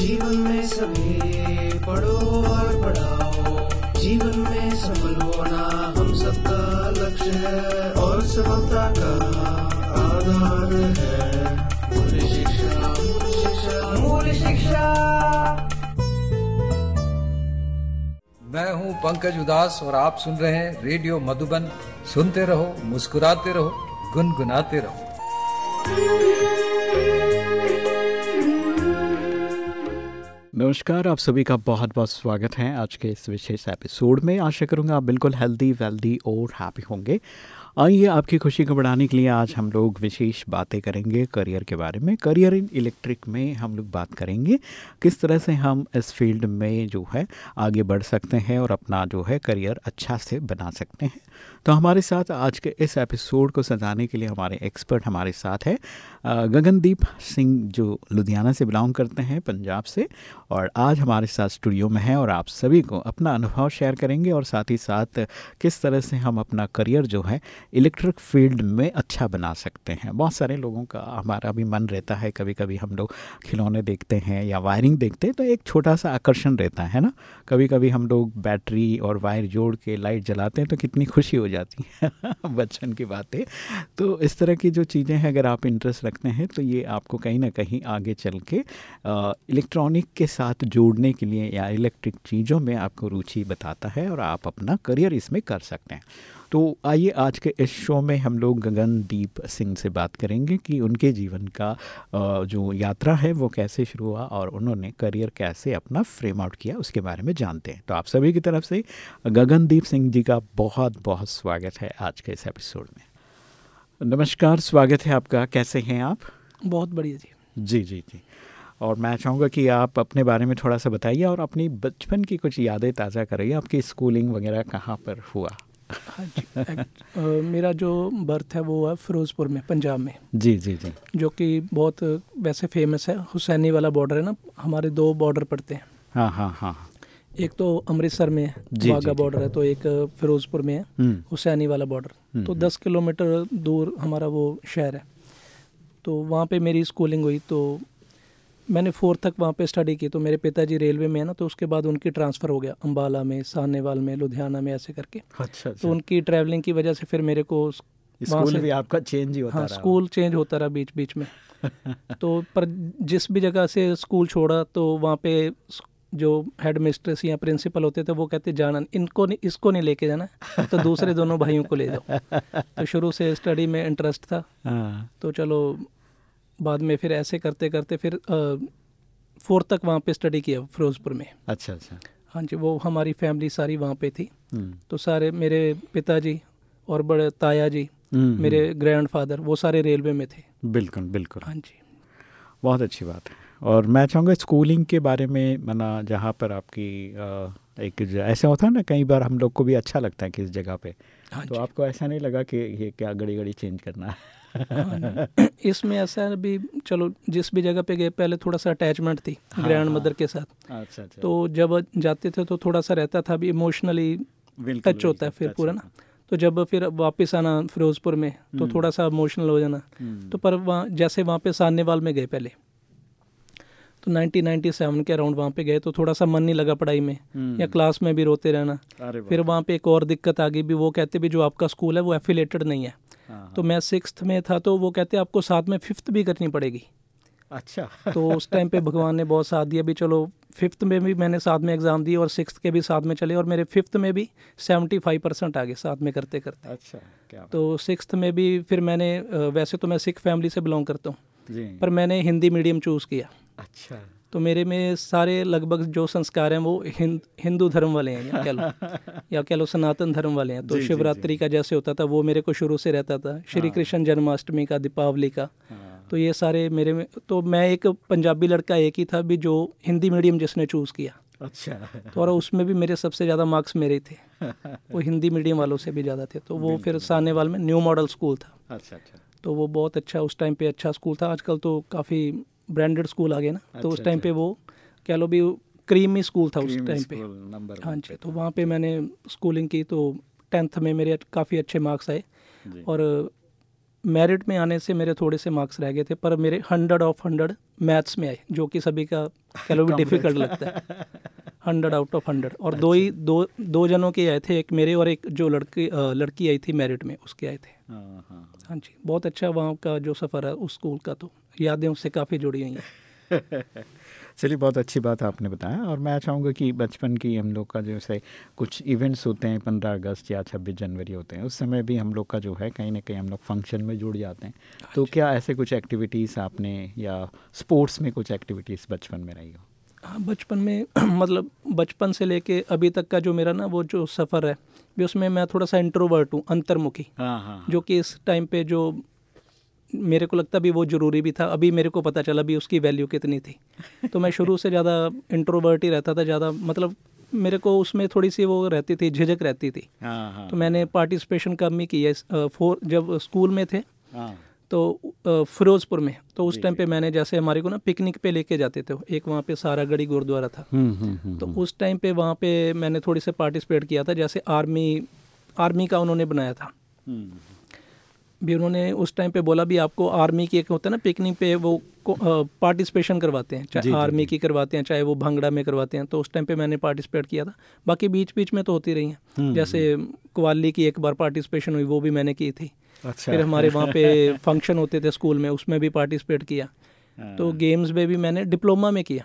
जीवन में सभी पढ़ो और पढ़ाओ। जीवन में सफल होना हम सबका लक्ष्य है और सफलता का आधार है। मूल्य शिक्षा मूल्य शिक्षा। मैं हूँ पंकज उदास और आप सुन रहे हैं रेडियो मधुबन। सुनते रहो, मुस्कुराते रहो, गुनगुनाते रहो। नमस्कार, आप सभी का बहुत बहुत स्वागत है आज के इस विशेष एपिसोड में। आशा करूँगा आप बिल्कुल हेल्दी वेल्दी और हैप्पी होंगे। आइए आपकी खुशी को बढ़ाने के लिए आज हम लोग विशेष बातें करेंगे करियर के बारे में। करियर इन इलेक्ट्रिक में हम लोग बात करेंगे किस तरह से हम इस फ़ील्ड में जो है आगे बढ़ सकते हैं और अपना जो है करियर अच्छा से बना सकते हैं। तो हमारे साथ आज के इस एपिसोड को सजाने के लिए हमारे एक्सपर्ट हमारे साथ हैं गगनदीप सिंह, जो लुधियाना से बिलोंग करते हैं, पंजाब से। और आज हमारे साथ स्टूडियो में हैं और आप सभी को अपना अनुभव शेयर करेंगे और साथ ही साथ किस तरह से हम अपना करियर जो है इलेक्ट्रिक फ़ील्ड में अच्छा बना सकते हैं। बहुत सारे लोगों का हमारा भी मन रहता है कभी कभी हम लोग खिलौने देखते हैं या वायरिंग देखते हैं तो एक छोटा सा आकर्षण रहता है ना? कभी कभी हम लोग बैटरी और वायर जोड़ के लाइट जलाते हैं तो कितनी खुशी हो जाती हैं बचपन की बातें। तो इस तरह की जो चीज़ें हैं, अगर आप इंटरेस्ट रखते हैं तो ये आपको कहीं ना कहीं आगे चल के इलेक्ट्रॉनिक के साथ जोड़ने के लिए या इलेक्ट्रिक चीज़ों में आपको रुचि बताता है और आप अपना करियर इसमें कर सकते हैं। तो आइए आज के इस शो में हम लोग गगनदीप सिंह से बात करेंगे कि उनके जीवन का जो यात्रा है वो कैसे शुरू हुआ और उन्होंने करियर कैसे अपना फ्रेम आउट किया उसके बारे में जानते हैं। तो आप सभी की तरफ़ से गगनदीप सिंह जी का बहुत बहुत स्वागत है आज के इस एपिसोड में। नमस्कार स्वागत है आपका। कैसे हैं आप? बहुत बढ़िया जी। जी जी जी। और मैं चाहूँगा कि आप अपने बारे में थोड़ा सा बताइए और अपनी बचपन की कुछ यादें ताज़ा करिए आपकी स्कूलिंग वगैरह कहाँ पर हुआ? हाँ जी मेरा जो बर्थ है वो है फिरोज़पुर में पंजाब में। जी जी जी। जो कि बहुत वैसे फ़ेमस है हुसैनी वाला बॉर्डर है ना हमारे दो बॉर्डर पड़ते हैं। हाँ हाँ हाँ। एक तो अमृतसर में है वाघा बॉर्डर है तो एक फिरोजपुर में है हम्म। हुसैनी वाला बॉर्डर हम्म, तो हम्म। दस किलोमीटर दूर हमारा वो शहर है। तो वहाँ पे मेरी स्कूलिंग हुई तो मैंने फोर्थ तक वहाँ पे स्टडी की तो मेरे पिताजी रेलवे में है ना तो उसके बाद उनकी ट्रांसफ़र हो गया अम्बाला में सानेवाल में लुधियाना में ऐसे करके। अच्छा, अच्छा। तो उनकी ट्रैवलिंग की वजह से फिर मेरे को स्कूल भी आपका चेंज ही होता हाँ, रहा। स्कूल चेंज होता रहा बीच बीच में। तो पर जिस भी जगह से स्कूल छोड़ा तो वहाँ पे जो हेड मिस्ट्रेस या प्रिंसिपल होते थे वो कहते जाना इनको नहीं इसको नहीं लेके जाना तो दूसरे दोनों भाइयों को ले जाओ। तो शुरू से स्टडी में इंटरेस्ट था। हाँ। तो चलो बाद में फिर ऐसे करते करते फिर फोर्थ तक वहाँ पे स्टडी किया फिरोजपुर में। अच्छा अच्छा। हाँ जी वो हमारी फैमिली सारी वहाँ पे थी। हम्म। तो सारे मेरे पिताजी और बड़े ताया जी हम्म, मेरे ग्रैंड हम्म। फादर वो सारे रेलवे में थे। बिल्कुल बिल्कुल। हाँ जी। बहुत अच्छी बात। है और मैं चाहूँगा स्कूलिंग के बारे में मना जहाँ पर आपकी एक ऐसा होता है ना कई बार हम लोग को भी अच्छा लगता है किस जगह पे। हाँ तो आपको ऐसा नहीं लगा कि ये क्या घड़ी घड़ी चेंज करना हाँ? इसमें ऐसा है अभी चलो जिस भी जगह पे गए पहले थोड़ा सा अटैचमेंट थी हाँ, ग्रैंड हाँ, मदर के साथ अच्छा, अच्छा। तो जब जाते थे तो थोड़ा सा रहता था अभी इमोशनली टच होता है फिर पूरा ना तो जब फिर वापस आना फिरोजपुर में तो हम्म। थोड़ा सा इमोशनल हो जाना हम्म। तो पर वहाँ जैसे वहाँ पे सान्यवाल में गए पहले तो 1997 के अराउंड वहाँ पे गए तो थोड़ा सा मन नहीं लगा पढ़ाई में हम्म। या क्लास में भी रोते रहना फिर वहाँ पे एक और दिक्कत आ गई भी वो कहते भी जो आपका स्कूल है वो एफिलेटेड नहीं है हाँ, तो हाँ। मैं सिक्स में था तो वो कहते आपको साथ में फिफ्थ भी करनी पड़ेगी। अच्छा। तो उस टाइम पे भगवान ने बहुत साथ दिया भी चलो फिफ्थ में भी मैंने साथ में एग्ज़ाम दिए और सिक्स के भी साथ में चले और मेरे फिफ्थ में भी सेवेंटी फाइव परसेंट आ गए साथ में करते करते। अच्छा क्या तो सिक्स में भी फिर मैंने वैसे तो मैं सिख फैमिली से बिलोंग करता हूँ पर मैंने हिंदी मीडियम चूज़ किया। अच्छा। तो मेरे में सारे लगभग जो संस्कार हैं वो हिंद हिंदू धर्म वाले हैं या कह लो या कह लो सनातन धर्म वाले हैं। तो शिवरात्रि का जैसे होता था वो मेरे को शुरू से रहता था श्री हाँ। कृष्ण जन्माष्टमी का दीपावली का। हाँ। तो ये सारे मेरे में तो मैं एक पंजाबी लड़का एक ही था भी जो हिंदी मीडियम जिसने चूज़ किया। अच्छा। तो और उसमें भी मेरे सबसे ज़्यादा मार्क्स मेरे थे। वो हिंदी मीडियम वालों से भी ज़्यादा थे। तो वो फिर सानेवाल में न्यू मॉडल स्कूल था। अच्छा अच्छा। तो वो बहुत अच्छा उस टाइम पे अच्छा स्कूल था। आजकल तो काफ़ी ब्रांडेड स्कूल आ गए ना अच्छा, तो उस टाइम अच्छा, पे अच्छा। वो कह लो भी क्रीमी स्कूल था उस टाइम पे। हाँ जी तो वहाँ पे मैंने स्कूलिंग की तो टेंथ में मेरे काफ़ी अच्छे मार्क्स आए। और मेरिट में आने से मेरे थोड़े से मार्क्स रह गए थे पर मेरे हंड्रेड ऑफ़ हंड्रेड मैथ्स में आए जो कि सभी का कह लो भी डिफ़िकल्ट लगता है। हंड्रेड आउट ऑफ़ हंड्रेड और दो ही अच्छा। दो दो जनों के आए थे एक मेरे और एक जो लड़की लड़की आई थी मेरिट में उसके आए थे। हाँ हाँ हाँ। जी बहुत अच्छा वहाँ का जो सफ़र है उस स्कूल का तो। यादें उससे काफ़ी जुड़ी हुई हैं। चलिए बहुत अच्छी बात आपने बताया और मैं चाहूँगा कि बचपन की हम लोग का जैसे कुछ इवेंट्स होते हैं पंद्रह अगस्त या छब्बीस जनवरी होते हैं उस समय भी हम लोग का जो है कहीं ना कहीं हम लोग फ़ंक्शन में जुड़ जाते हैं। तो क्या ऐसे कुछ एक्टिविटीज़ आपने या स्पोर्ट्स में कुछ एक्टिविटीज़ बचपन में रही हो? हाँ बचपन में मतलब बचपन से लेके अभी तक का जो मेरा ना वो जो सफ़र है भी उसमें मैं थोड़ा सा इंट्रोवर्ट हूँ अंतर्मुखी। हाँ हाँ जो कि इस टाइम पे जो मेरे को लगता भी वो ज़रूरी भी था। अभी मेरे को पता चला भी उसकी वैल्यू कितनी थी। तो मैं शुरू से ज़्यादा इंट्रोवर्ट ही रहता था ज़्यादा मतलब मेरे को उसमें थोड़ी सी वो रहती थी झिझक रहती थी। हाँ हाँ तो मैंने पार्टिसिपेशन कम ही की है फोर जब स्कूल में थे हाँ। तो फिरोजपुर में तो उस टाइम पे मैंने जैसे हमारे को ना पिकनिक पे लेके जाते थे एक वहाँ पे सारागढ़ी गुरुद्वारा था। हम्म हम्म हम्म तो उस टाइम पे वहाँ पे मैंने थोड़ी से पार्टिसिपेट किया था जैसे आर्मी आर्मी का उन्होंने बनाया था। भी उन्होंने उस टाइम पे बोला भी आपको आर्मी की एक होता है ना पिकनिक पे वो पार्टिसिपेशन करवाते हैं चाहे आर्मी की करवाते हैं चाहे वो भंगड़ा में करवाते हैं तो उस टाइम पे मैंने पार्टिसिपेट किया था। बाकी बीच बीच में तो होती रही हम्म, हैं जैसे कवाली की एक बार पार्टिसिपेशन हुई वो भी मैंने की थी। अच्छा। फिर हमारे वहाँ पे फ़ंक्शन होते थे स्कूल में उसमें भी पार्टिसिपेट किया। हाँ, तो गेम्स में भी मैंने डिप्लोमा में किया।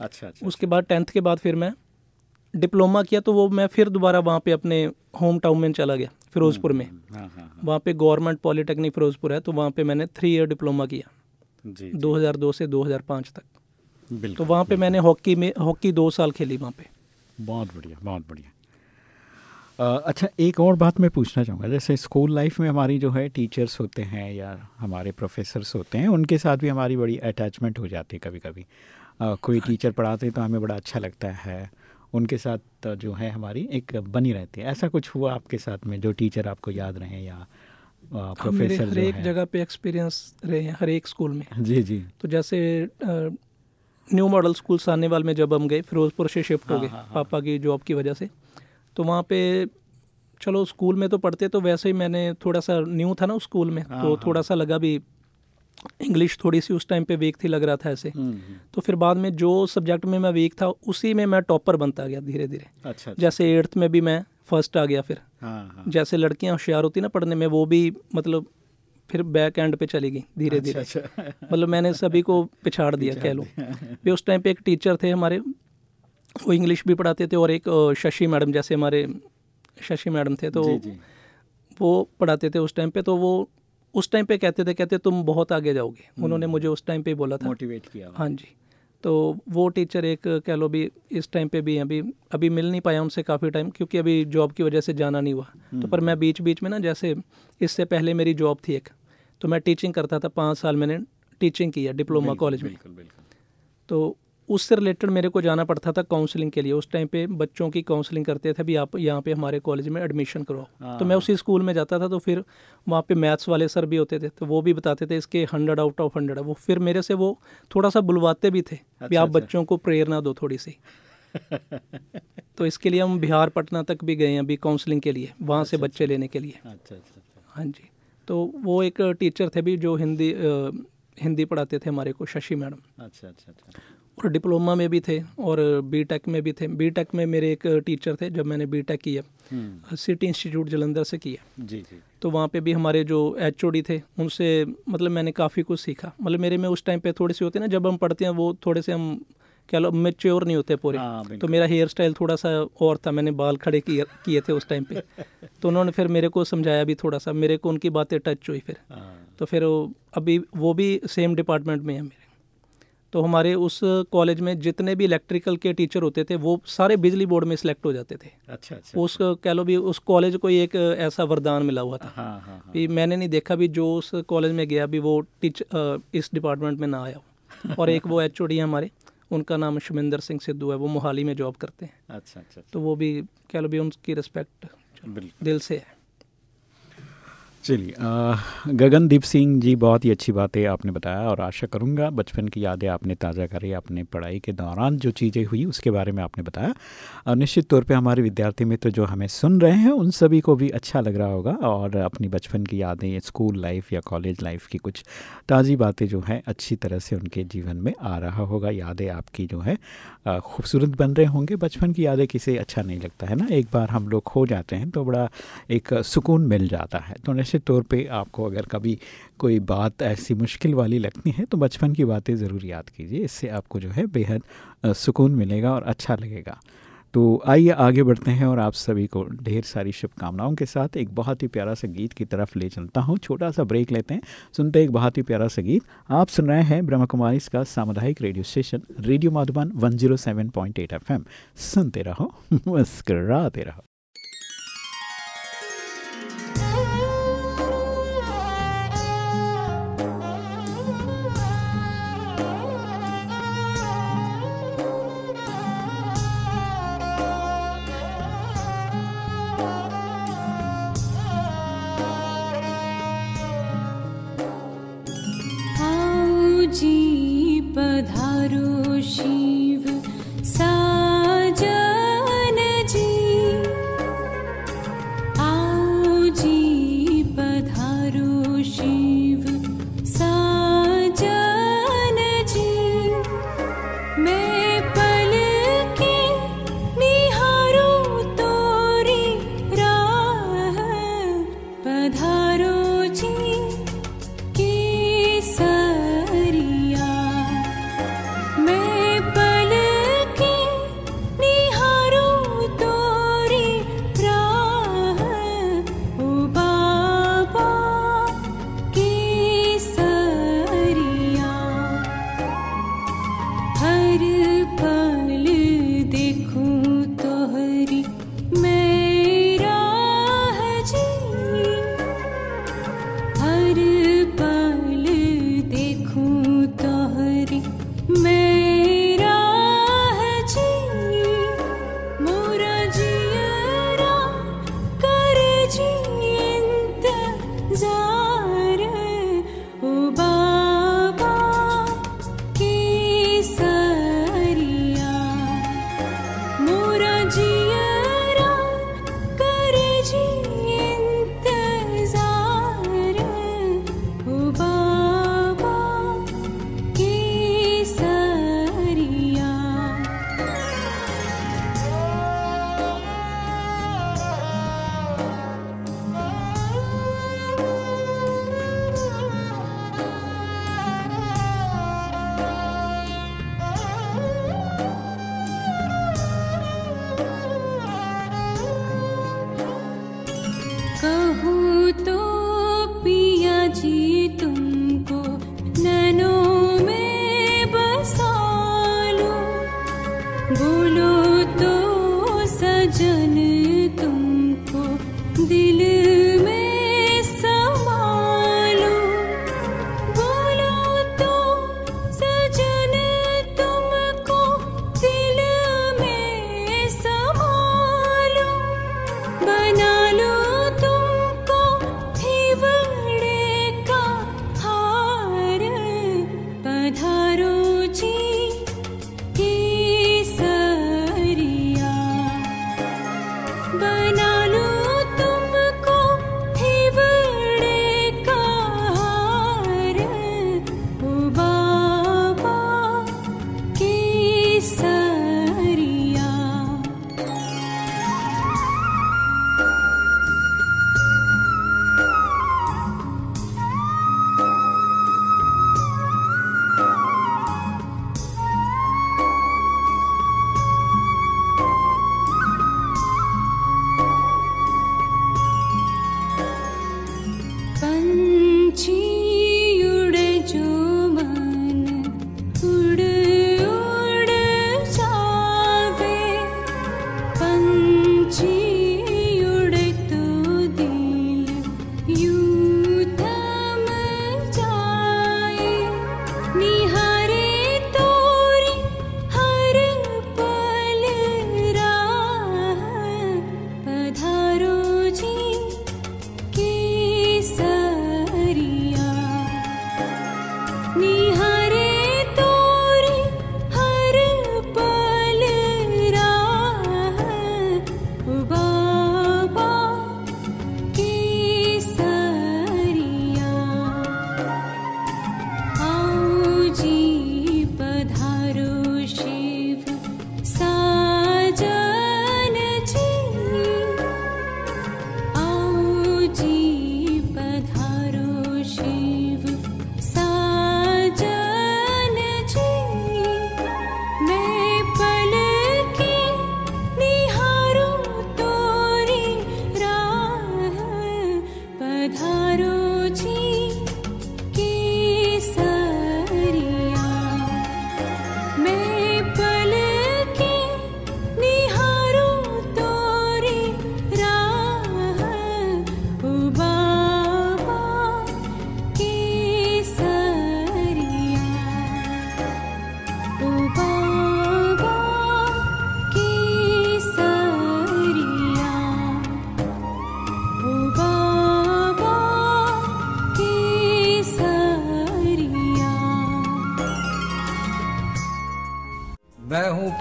अच्छा अच्छा उसके बाद टेंथ के बाद फिर मैं डिप्लोमा किया तो वो मैं फिर दोबारा वहाँ पे अपने होम टाउन में चला गया फिरोजपुर में। हाँ हाँ हाँ। वहाँ पे गवर्नमेंट पॉलिटेक्निक फिरोजपुर है तो वहाँ पे मैंने थ्री ईयर डिप्लोमा किया जी 2002 से 2005 तक। तो वहाँ पे मैंने हॉकी में हॉकी दो साल खेली वहाँ पे। बहुत बढ़िया बहुत बढ़िया। अच्छा एक और बात मैं पूछना चाहूँगा जैसे स्कूल लाइफ में हमारी जो है टीचर्स होते हैं या हमारे प्रोफेसर्स होते हैं उनके साथ भी हमारी बड़ी अटैचमेंट हो जाती है कभी कभी कोई टीचर पढ़ाते हैं तो हमें बड़ा अच्छा लगता है उनके साथ जो है हमारी एक बनी रहती है ऐसा कुछ हुआ आपके साथ में जो टीचर आपको याद रहे या हाँ, प्रोफेसर हर एक जगह पे एक्सपीरियंस रहे हैं हर एक स्कूल में जी जी तो जैसे न्यू मॉडल स्कूल सानेवाल में जब हम गए फिरोजपुर से शिफ्ट हो हाँ, गए हाँ, हाँ। पापा की जॉब की वजह से तो वहाँ पे चलो स्कूल में तो पढ़ते तो वैसे ही मैंने थोड़ा सा न्यू था ना उस स्कूल में तो। थोड़ा सा लगा भी इंग्लिश थोड़ी सी उस टाइम पे वीक थी लग रहा था ऐसे। हम्म, हम्म, तो फिर बाद में जो सब्जेक्ट में मैं वीक था उसी में मैं टॉपर बनता गया धीरे धीरे अच्छा अच्छा। जैसे एट्थ में भी मैं फ़र्स्ट आ गया फिर। हाँ हाँ। जैसे लड़कियाँ होशियार होती ना पढ़ने में वो भी मतलब फिर बैक एंड पे चली गई धीरे धीरे अच्छा अच्छा। मतलब मैंने सभी को पिछाड़ दिया कह लो। भी उस टाइम पे एक टीचर थे हमारे वो इंग्लिश भी पढ़ाते थे और एक शशि मैडम जैसे हमारे शशि मैडम थे तो वो पढ़ाते थे उस टाइम पे तो वो उस टाइम पे कहते थे कहते तुम बहुत आगे जाओगे। हम्म। उन्होंने मुझे उस टाइम पे ही बोला था। मोटिवेट किया हाँ जी। तो वो टीचर एक कह लो भी इस टाइम पे भी अभी अभी मिल नहीं पाया उनसे काफ़ी टाइम क्योंकि अभी जॉब की वजह से जाना नहीं हुआ। तो पर मैं बीच बीच में ना जैसे इससे पहले मेरी जॉब थी एक तो मैं टीचिंग करता था पाँच साल मैंने टीचिंग किया डिप्लोमा कॉलेज में। तो उससे रिलेटेड मेरे को जाना पड़ता था काउंसलिंग के लिए। उस टाइम पे बच्चों की काउंसलिंग करते थे भी आप यहाँ पे हमारे कॉलेज में एडमिशन करवाओ। तो मैं उसी स्कूल में जाता था तो फिर वहाँ पे मैथ्स वाले सर भी होते थे तो वो भी बताते थे इसके हंड्रेड आउट ऑफ़ हंड्रेड वो फिर मेरे से वो थोड़ा सा बुलवाते भी थे अच्छा, भी अच्छा, आप अच्छा। बच्चों को प्रेरणा दो थोड़ी सी। तो इसके लिए हम बिहार पटना तक भी गए हैं अभी काउंसलिंग के लिए वहाँ से बच्चे लेने के लिए। अच्छा अच्छा अच्छा। हाँ जी। तो वो एक टीचर थे भी जो हिंदी हिंदी पढ़ाते थे हमारे को शशि मैडम। अच्छा अच्छा अच्छा। और डिप्लोमा में भी थे और बीटेक में भी थे। बीटेक में मेरे एक टीचर थे जब मैंने बीटेक किया। हम्म। सिटी इंस्टीट्यूट जलंधर से किया। जी जी। तो वहाँ पे भी हमारे जो एचओडी थे उनसे मतलब मैंने काफ़ी कुछ सीखा। मतलब मेरे में उस टाइम पे थोड़ी सी होती है ना जब हम पढ़ते हैं वो थोड़े से हम क्या लो मेच्योर नहीं होते पूरे। हाँ, तो मेरा हेयर स्टाइल थोड़ा सा और था मैंने बाल खड़े किए किए थे उस टाइम पे। तो उन्होंने फिर मेरे को समझाया भी थोड़ा सा मेरे को उनकी बातें टच हुई फिर। हाँ। तो फिर अभी वो भी सेम डिपार्टमेंट में है मेरे। तो हमारे उस कॉलेज में जितने भी इलेक्ट्रिकल के टीचर होते थे वो सारे बिजली बोर्ड में सिलेक्ट हो जाते थे। अच्छा अच्छा। उस कह लो भी उस कॉलेज को एक ऐसा वरदान मिला हुआ था हाँ हाँ हाँ। भी मैंने नहीं देखा भी जो उस कॉलेज में गया भी वो टीच इस डिपार्टमेंट में ना आया हो। और एक वो एचओडी है हमारे उनका नाम शमिंदर सिंह सिद्धू है वो मोहाली में जॉब करते हैं। अच्छा अच्छा तो वो भी कह लो भी उनकी रिस्पेक्ट दिल से है। चलिए गगनदीप सिंह जी, बहुत ही अच्छी बातें आपने बताया और आशा करूँगा बचपन की यादें आपने ताज़ा करी अपने पढ़ाई के दौरान जो चीज़ें हुई उसके बारे में आपने बताया। और निश्चित तौर पे हमारे विद्यार्थी मित्र जो हमें सुन रहे हैं, उन सभी को भी अच्छा लग रहा होगा और अपनी बचपन की यादें, स्कूल लाइफ या कॉलेज लाइफ की कुछ ताज़ी बातें जो हैं, अच्छी तरह से उनके जीवन में आ रहा होगा। यादें आपकी जो है खूबसूरत बन रहे होंगे। बचपन की यादें किसे अच्छा नहीं लगता, है ना? एक बार हम लोग खो जाते हैं तो बड़ा एक सुकून मिल जाता है। तो निश्चित तौर पे आपको अगर कभी कोई बात ऐसी मुश्किल वाली लगती है तो बचपन की बातें ज़रूर याद कीजिए। इससे आपको जो है बेहद सुकून मिलेगा और अच्छा लगेगा। तो आइए आगे बढ़ते हैं और आप सभी को ढेर सारी शुभकामनाओं के साथ एक बहुत ही प्यारा सा गीत की तरफ़ ले चलता हूँ। छोटा सा ब्रेक लेते हैं। सुनते हैं एक बहुत ही प्यारा सा गीत। आप सुन रहे हैं ब्रह्म कुमारी इसका सामुदायिक radio station, radio Madhuban 107.8 FM सुनते रहो, मुस्कराते रहो। बना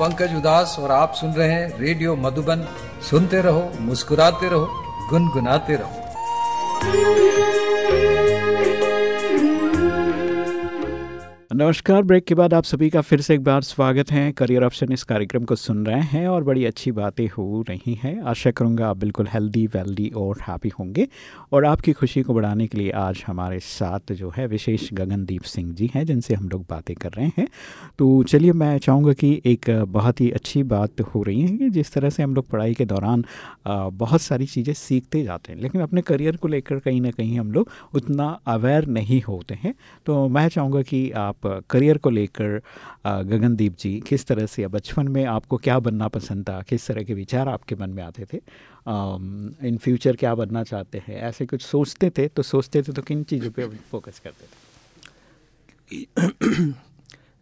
पंकज उदास और आप सुन रहे हैं रेडियो मधुबन। सुनते रहो, मुस्कुराते रहो, गुनगुनाते रहो। नमस्कार। ब्रेक के बाद आप सभी का फिर से एक बार स्वागत है। करियर ऑप्शन इस कार्यक्रम को सुन रहे हैं और बड़ी अच्छी बातें हो रही हैं। आशा करूँगा आप बिल्कुल हेल्दी वेल्दी और हैप्पी होंगे। और आपकी खुशी को बढ़ाने के लिए आज हमारे साथ जो है विशेष गगनदीप सिंह जी हैं, जिनसे हम लोग बातें कर रहे हैं। तो चलिए मैं चाहूँगा कि एक बहुत ही अच्छी बात हो रही है कि जिस तरह से हम लोग पढ़ाई के दौरान बहुत सारी चीज़ें सीखते जाते हैं, लेकिन अपने करियर को लेकर कहीं ना कहीं हम लोग उतना अवेयर नहीं होते हैं। तो मैं चाहूँगा कि आप करियर को लेकर गगनदीप जी, किस तरह से बचपन में आपको क्या बनना पसंद था? किस तरह के विचार आपके मन में आते थे? इन फ्यूचर क्या बनना चाहते हैं? ऐसे कुछ सोचते थे? तो सोचते थे तो किन चीज़ों पे फोकस करते थे?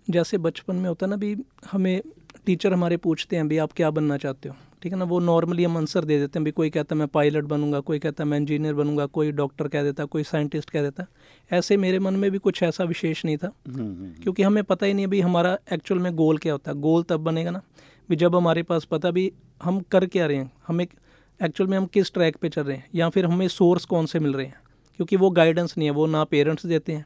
जैसे बचपन में होता ना भी हमें टीचर हमारे पूछते हैं भी आप क्या बनना चाहते हो? ठीक है ना वो नॉर्मली हम आंसर दे देते हैं भी कोई कहता है मैं पायलट बनूँगा कोई कहता है मैं इंजीनियर बनूँगा कोई डॉक्टर कह देता कोई साइंटिस्ट कह देता ऐसे मेरे मन में भी कुछ ऐसा विशेष नहीं था हम्म, हम्म, हम्म। क्योंकि हमें पता ही नहीं भाई हमारा एक्चुअल में गोल क्या होता है गोल तब बनेगा ना भी जब हमारे पास पता भी हम कर क्या रहे हैं हमें एक्चुअल में हम किस ट्रैक पे चल रहे हैं या फिर हमें सोर्स कौन से मिल रहे हैं क्योंकि वो गाइडेंस नहीं है वो ना पेरेंट्स देते हैं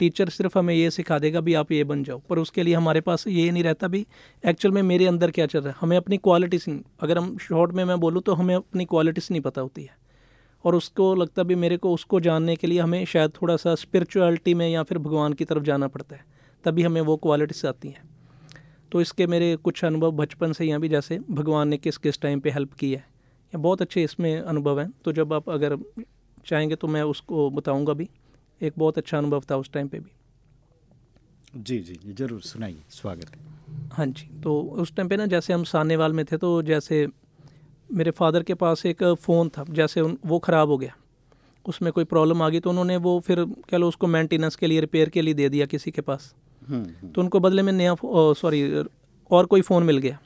टीचर सिर्फ़ हमें ये सिखा देगा, भी आप ये बन जाओ। पर उसके लिए हमारे पास ये नहीं रहता भी एक्चुअल में मेरे अंदर क्या चल रहा है? हमें अपनी क्वालिटीज अगर हम शॉर्ट में मैं बोलूँ तो हमें अपनी क्वालिटीज नहीं पता होती है। और उसको लगता भी मेरे को, उसको जानने के लिए हमें शायद थोड़ा सा स्पिरिचुअलिटी में या फिर भगवान की तरफ़ जाना पड़ता है, तभी हमें वो क्वालिटीज आती हैं। तो इसके मेरे कुछ अनुभव बचपन से यहाँ भी जैसे भगवान ने किस किस टाइम पे हेल्प की है। या बहुत अच्छे इसमें अनुभव हैं। तो जब आप अगर चाहेंगे तो मैं उसको बताऊँगा भी। एक बहुत अच्छा अनुभव था उस टाइम पे भी। जी जी जी ज़रूर सुनाइए स्वागत है। हाँ जी तो उस टाइम पे ना जैसे हम सानेवाल में थे तो जैसे मेरे फादर के पास एक फ़ोन था जैसे उन वो ख़राब हो गया। उसमें कोई प्रॉब्लम आ गई तो उन्होंने वो फिर कह लो उसको मेंटेनेंस के लिए रिपेयर के लिए दे दिया किसी के पास। हम्म, हम्म। तो उनको बदले में नया सॉरी और कोई फ़ोन मिल गया।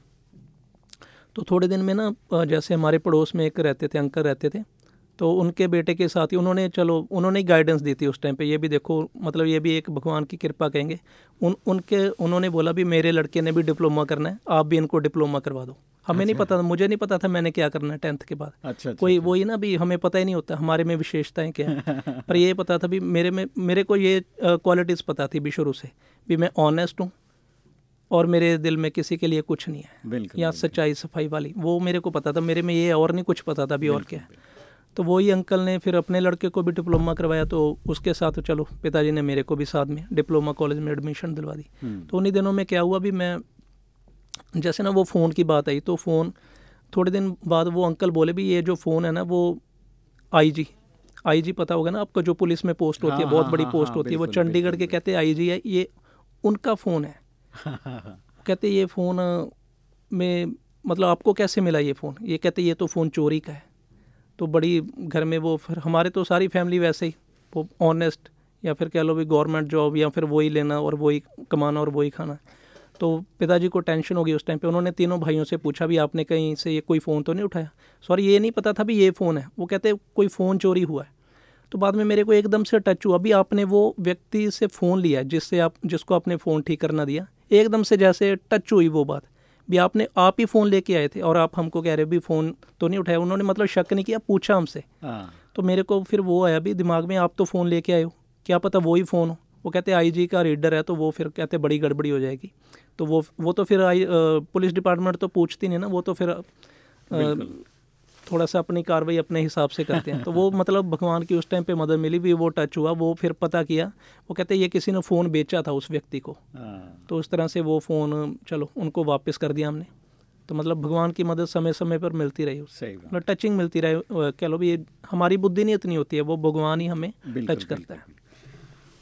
तो थोड़े दिन में ना जैसे हमारे पड़ोस में एक रहते थे अंकल रहते थे तो उनके बेटे के साथ ही उन्होंने चलो उन्होंने ही गाइडेंस दी थी उस टाइम पे। ये भी देखो मतलब ये भी एक भगवान की कृपा कहेंगे। उन उनके उन्होंने बोला भी मेरे लड़के ने भी डिप्लोमा करना है आप भी इनको डिप्लोमा करवा दो। हमें अच्छा। नहीं पता मुझे नहीं पता था मैंने क्या करना है टेंथ के बाद। अच्छा, अच्छा कोई अच्छा। वही ना भी हमें पता ही नहीं होता हमारे में विशेषताएँ क्या है। पर ये पता था भी मेरे में मेरे को ये क्वालिटीज़ पता थी भी शुरू से भी मैं ऑनेस्ट हूँ और मेरे दिल में किसी के लिए कुछ नहीं है। या सच्चाई सफ़ाई वाली वो मेरे को पता था मेरे में ये और नहीं कुछ पता था अभी और क्या है। तो वही अंकल ने फिर अपने लड़के को भी डिप्लोमा करवाया तो उसके साथ चलो पिताजी ने मेरे को भी साथ में डिप्लोमा कॉलेज में एडमिशन दिलवा दी। हम्म। तो उन्हीं दिनों में क्या हुआ भी मैं जैसे ना वो फ़ोन की बात आई तो फ़ोन थोड़े दिन बाद वो अंकल बोले भी ये जो फ़ोन है ना वो आई जी आई जी पता होगा ना आपको जो पुलिस में पोस्ट होती है हाँ, बहुत हाँ, बड़ी हाँ, पोस्ट होती है वो चंडीगढ़ के कहते हैं आई जी है ये उनका फ़ोन है। कहते ये फ़ोन में मतलब आपको कैसे मिला ये फ़ोन? ये कहते ये तो फ़ोन चोरी का है। तो बड़ी घर में वो फिर हमारे तो सारी फैमिली वैसे ही, वो ऑनेस्ट या फिर कह लो भी गवर्नमेंट जॉब या फिर वही लेना और वही कमाना और वही खाना। तो पिताजी को टेंशन हो गई उस टाइम पे। उन्होंने तीनों भाइयों से पूछा भी, आपने कहीं से ये कोई फ़ोन तो नहीं उठाया? सॉरी ये नहीं पता था भी ये फ़ोन है। वो कहते, कोई फ़ोन चोरी हुआ है। तो बाद में मेरे को एकदम से टच हुआ। अभी आपने वो व्यक्ति से फ़ोन लिया जिससे आप, जिसको आपने फ़ोन ठीक करना दिया, एकदम से जैसे टच हुई वो बात। भी आपने आप ही फ़ोन लेके आए थे और आप हमको कह रहे हो भी फ़ोन तो नहीं उठाया। उन्होंने मतलब शक नहीं किया पूछा हमसे। हाँ। तो मेरे को फिर वो आया भी दिमाग में आप तो फ़ोन लेके आए हो क्या पता वो ही फ़ोन हो? वो कहते आईजी का रीडर है। तो वो फिर कहते बड़ी गड़बड़ी हो जाएगी। तो वो वो तो फिर आई पुलिस डिपार्टमेंट तो पूछती नहीं ना वो तो फिर थोड़ा सा अपनी कार्रवाई अपने हिसाब से करते हैं। तो वो मतलब भगवान की उस टाइम पे मदद मिली भी वो टच हुआ वो फिर पता किया। वो कहते ये किसी ने फ़ोन बेचा था उस व्यक्ति को। हाँ। तो उस तरह से वो फ़ोन चलो उनको वापस कर दिया हमने। तो मतलब भगवान की मदद समय समय पर मिलती रही मतलब टचिंग मिलती रही कह लो भी ये हमारी बुद्धि नहीं इतनी होती है वो भगवान ही हमें टच करता है।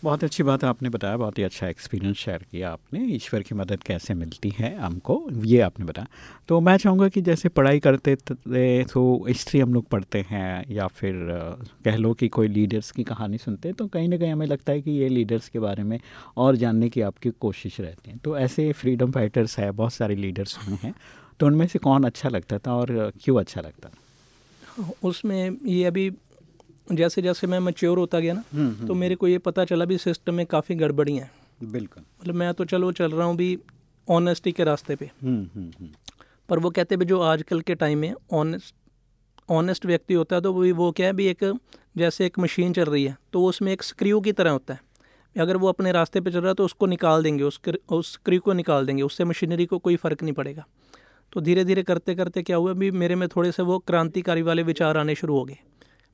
बहुत अच्छी बात आपने बताया, बहुत ही अच्छा एक्सपीरियंस शेयर किया आपने, ईश्वर की मदद कैसे मिलती है हमको, ये आपने बताया। तो मैं चाहूँगा कि जैसे पढ़ाई करते तो हिस्ट्री हम लोग पढ़ते हैं, या फिर कह लो कि कोई लीडर्स की कहानी सुनते हैं तो कहीं ना कहीं हमें लगता है कि ये लीडर्स के बारे में और जानने की आपकी कोशिश रहती है। तो ऐसे फ्रीडम फाइटर्स है, बहुत सारे लीडर्स हुए हैं तो उनमें से कौन अच्छा लगता था और क्यों अच्छा लगता था? उसमें ये अभी जैसे जैसे मैं मच्योर होता गया ना हम्म, हम्म, तो मेरे को ये पता चला भी सिस्टम में काफ़ी गड़बड़ी है। बिल्कुल। मतलब मैं तो चलो चल रहा हूँ भी ऑनेस्टी के रास्ते पे। पर वो कहते हैं जो आजकल के टाइम में ऑनेस्ट ऑनेस्ट व्यक्ति होता है तो वो वो क्या है भी एक जैसे एक मशीन चल रही है तो उसमें एक स्क्रू की तरह होता है। अगर वो अपने रास्ते पे चल रहा है तो उसको निकाल देंगे उस उस स्क्रू को निकाल देंगे उससे मशीनरी को कोई फ़र्क नहीं पड़ेगा। तो धीरे धीरे करते करते क्या हुआ भी मेरे में थोड़े से वो क्रांतिकारी वाले विचार आने शुरू हो गए।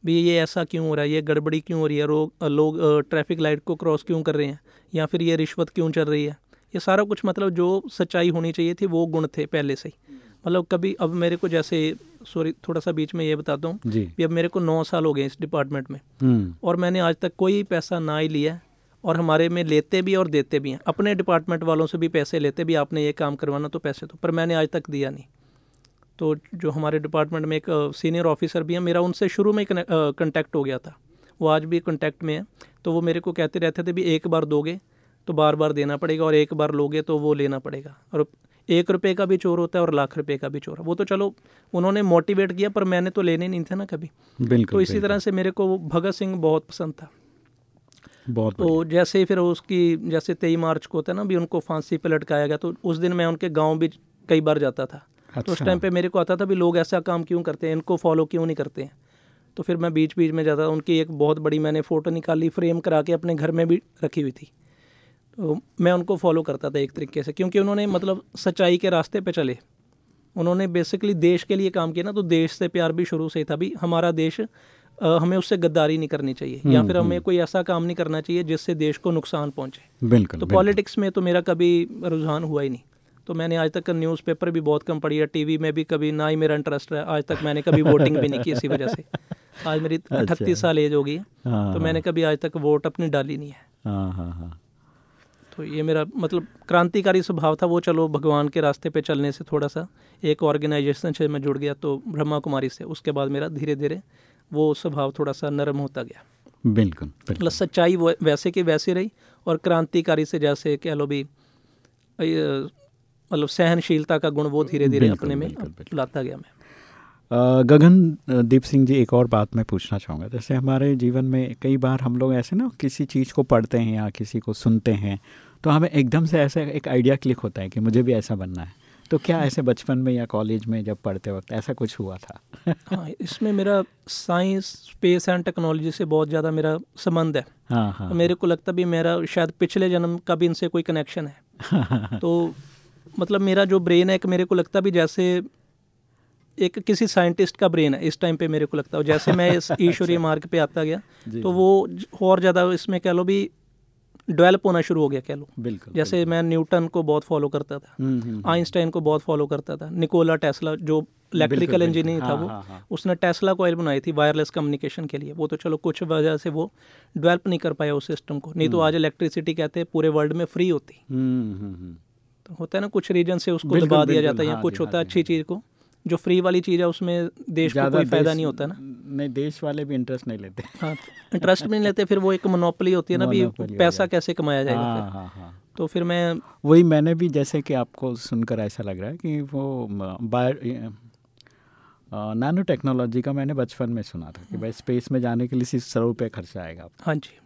भी ये ऐसा क्यों हो रहा है? ये गड़बड़ी क्यों हो रही है? लोग लोग ट्रैफ़िक लाइट को क्रॉस क्यों कर रहे हैं? या फिर ये रिश्वत क्यों चल रही है? ये सारा कुछ मतलब जो सच्चाई होनी चाहिए थी वो गुण थे पहले से ही। मतलब कभी अब मेरे को जैसे सॉरी थोड़ा सा बीच में ये बताता हूँ कि अब मेरे को नौ साल हो गए इस डिपार्टमेंट में। हम्म। और मैंने आज तक कोई पैसा ना ही लिया और हमारे में लेते भी और देते भी हैं। अपने डिपार्टमेंट वालों से भी पैसे लेते भी आपने ये काम करवाना तो पैसे तो पर मैंने आज तक दिया नहीं। तो जो हमारे डिपार्टमेंट में एक सीनियर ऑफिसर भी हैं मेरा उनसे शुरू में कंटेक्ट हो गया था। वो आज भी कंटेक्ट में है। तो वो मेरे को कहते रहते थे भी एक बार दोगे तो बार बार देना पड़ेगा और एक बार लोगे तो वो लेना पड़ेगा। और एक रुपये का भी चोर होता है और लाख रुपए का भी चोर। वो तो चलो उन्होंने मोटिवेट किया पर मैंने तो लेने नहीं थे ना कभी। बिल्कुल तो इसी तरह से मेरे को भगत सिंह बहुत पसंद था। बहुत तो जैसे ही फिर उसकी जैसे तेईस मार्च को होता है ना भी उनको फांसी पर लटकाया गया तो उस दिन मैं उनके गाँव भी कई बार जाता था। अच्छा। तो उस टाइम। पे मेरे को आता था भी लोग ऐसा काम क्यों करते हैं? इनको फॉलो क्यों नहीं करते हैं? तो फिर मैं बीच बीच में जाता था। उनकी एक बहुत बड़ी मैंने फ़ोटो निकाली फ्रेम करा के अपने घर में भी रखी हुई थी। तो मैं उनको फॉलो करता था एक तरीके से क्योंकि उन्होंने मतलब सच्चाई के रास्ते पे चले। उन्होंने बेसिकली देश के लिए काम किया ना तो देश से प्यार भी शुरू से ही था भी। हमारा देश आ, हमें उससे गद्दारी नहीं करनी चाहिए। या फिर हमें हम्म। कोई ऐसा काम नहीं करना चाहिए जिससे देश को नुकसान पहुँचे। बिल्कुल तो पॉलिटिक्स में तो मेरा कभी रुझान हुआ ही नहीं। तो मैंने आज तक न्यूज़पेपर भी बहुत कम पढ़ी है टीवी में भी कभी ना ही मेरा इंटरेस्ट है आज तक मैंने कभी वोटिंग भी नहीं की इसी वजह से। आज मेरी अच्छा। अठतीस साल एज होगी हाँ, तो मैंने हाँ। कभी आज तक वोट अपनी डाली नहीं है। हाँ, तो ये मेरा मतलब क्रांतिकारी स्वभाव था वो चलो भगवान के रास्ते पे चलने से थोड़ा सा एक ऑर्गेनाइजेशन से मैं जुड़ गया तो ब्रह्मा कुमारी से। उसके बाद मेरा धीरे धीरे वो स्वभाव थोड़ा सा नरम होता गया। बिल्कुल मतलब सच्चाई वैसे की वैसे रही और क्रांतिकारी से जैसे कह लो भी मतलब सहनशीलता का गुण वो धीरे धीरे अपने में लाता गया मैं। गगन दीप सिंह जी एक और बात मैं पूछना चाहूँगा। जैसे हमारे जीवन में कई बार हम लोग ऐसे ना किसी चीज़ को पढ़ते हैं या किसी को सुनते हैं तो हमें एकदम से ऐसा एक आइडिया क्लिक होता है कि मुझे भी ऐसा बनना है। तो क्या ऐसे बचपन में या कॉलेज में जब पढ़ते वक्त ऐसा कुछ हुआ था? हाँ इसमें मेरा साइंस स्पेस एंड टेक्नोलॉजी से बहुत ज़्यादा मेरा संबंध है। हाँ हाँ मेरे को लगता भी मेरा शायद पिछले जन्म का भी इनसे कोई कनेक्शन है। तो मतलब मेरा जो ब्रेन है एक मेरे को लगता भी जैसे एक किसी साइंटिस्ट का ब्रेन है इस टाइम पे मेरे को लगता है। जैसे मैं इस ईश्वरीय मार्ग पे आता गया तो वो और ज़्यादा इसमें कह लो भी डेवलप होना शुरू हो गया कह लो। बिल्कुल जैसे बिल्कुल। मैं न्यूटन को बहुत फॉलो करता था हम्म, हम्म, हम्म। आइंस्टाइन को बहुत फॉलो करता था निकोला टेस्ला जो इलेक्ट्रिकल इंजीनियर था हाँ, वो हाँ, हाँ। उसने टेस्ला कोयल बनाई थी वायरलेस कम्युनिकेशन के लिए। वो तो चलो कुछ वजह से वो डेवलप नहीं कर पाया उस सिस्टम को नहीं तो आज इलेक्ट्रिसिटी कहते हैं पूरे वर्ल्ड में फ्री होती। होता है ना कुछ रीजन से उसको दबा दिया जाता है या कुछ होता है अच्छी चीज़ को जो फ्री वाली चीज़ है उसमें देश को कोई फ़ायदा नहीं होता ना। नहीं देश वाले भी इंटरेस्ट नहीं लेते। हाँ इंटरेस्ट भी नहीं लेते फिर वो एक मोनोपली होती है ना भी पैसा कैसे कमाया जाएगा हाँ, हाँ, हाँ. तो फिर मैं वही मैंने भी जैसे कि आपको सुनकर ऐसा लग रहा है कि वो बायो नैनो टेक्नोलॉजी का मैंने बचपन में सुना था कि भाई स्पेस में जाने के लिए सिर्फ़ सौ रुपये खर्चा आएगा हाँ जी।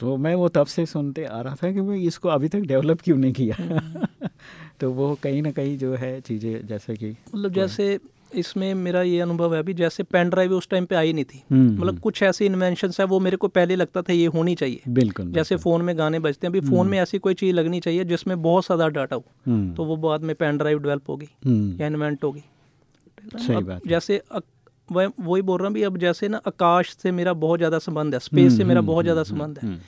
तो मैं वो तब से सुनते आ रहा था कि भाई इसको अभी तक डेवलप क्यों नहीं किया? हम्म। तो वो कहीं ना कहीं जो है चीज़ें जैसे कि मतलब जैसे इसमें मेरा ये अनुभव है अभी जैसे पेन ड्राइव उस टाइम पे आई नहीं थी। हम्म, मतलब हम्म। कुछ ऐसी इन्वेंशन है वो मेरे को पहले लगता था ये होनी चाहिए। बिल्कुल जैसे फ़ोन में गाने बजते हैं अभी फ़ोन में ऐसी कोई चीज़ लगनी चाहिए जिसमें बहुत ज़्यादा डाटा हो। तो वो बाद में पेन ड्राइव डेवलप होगी या इन्वेंट होगी। सही बात जैसे वह वही बोल रहा हूँ भी अब जैसे ना आकाश से मेरा बहुत ज़्यादा संबंध है स्पेस से मेरा बहुत ज़्यादा संबंध है।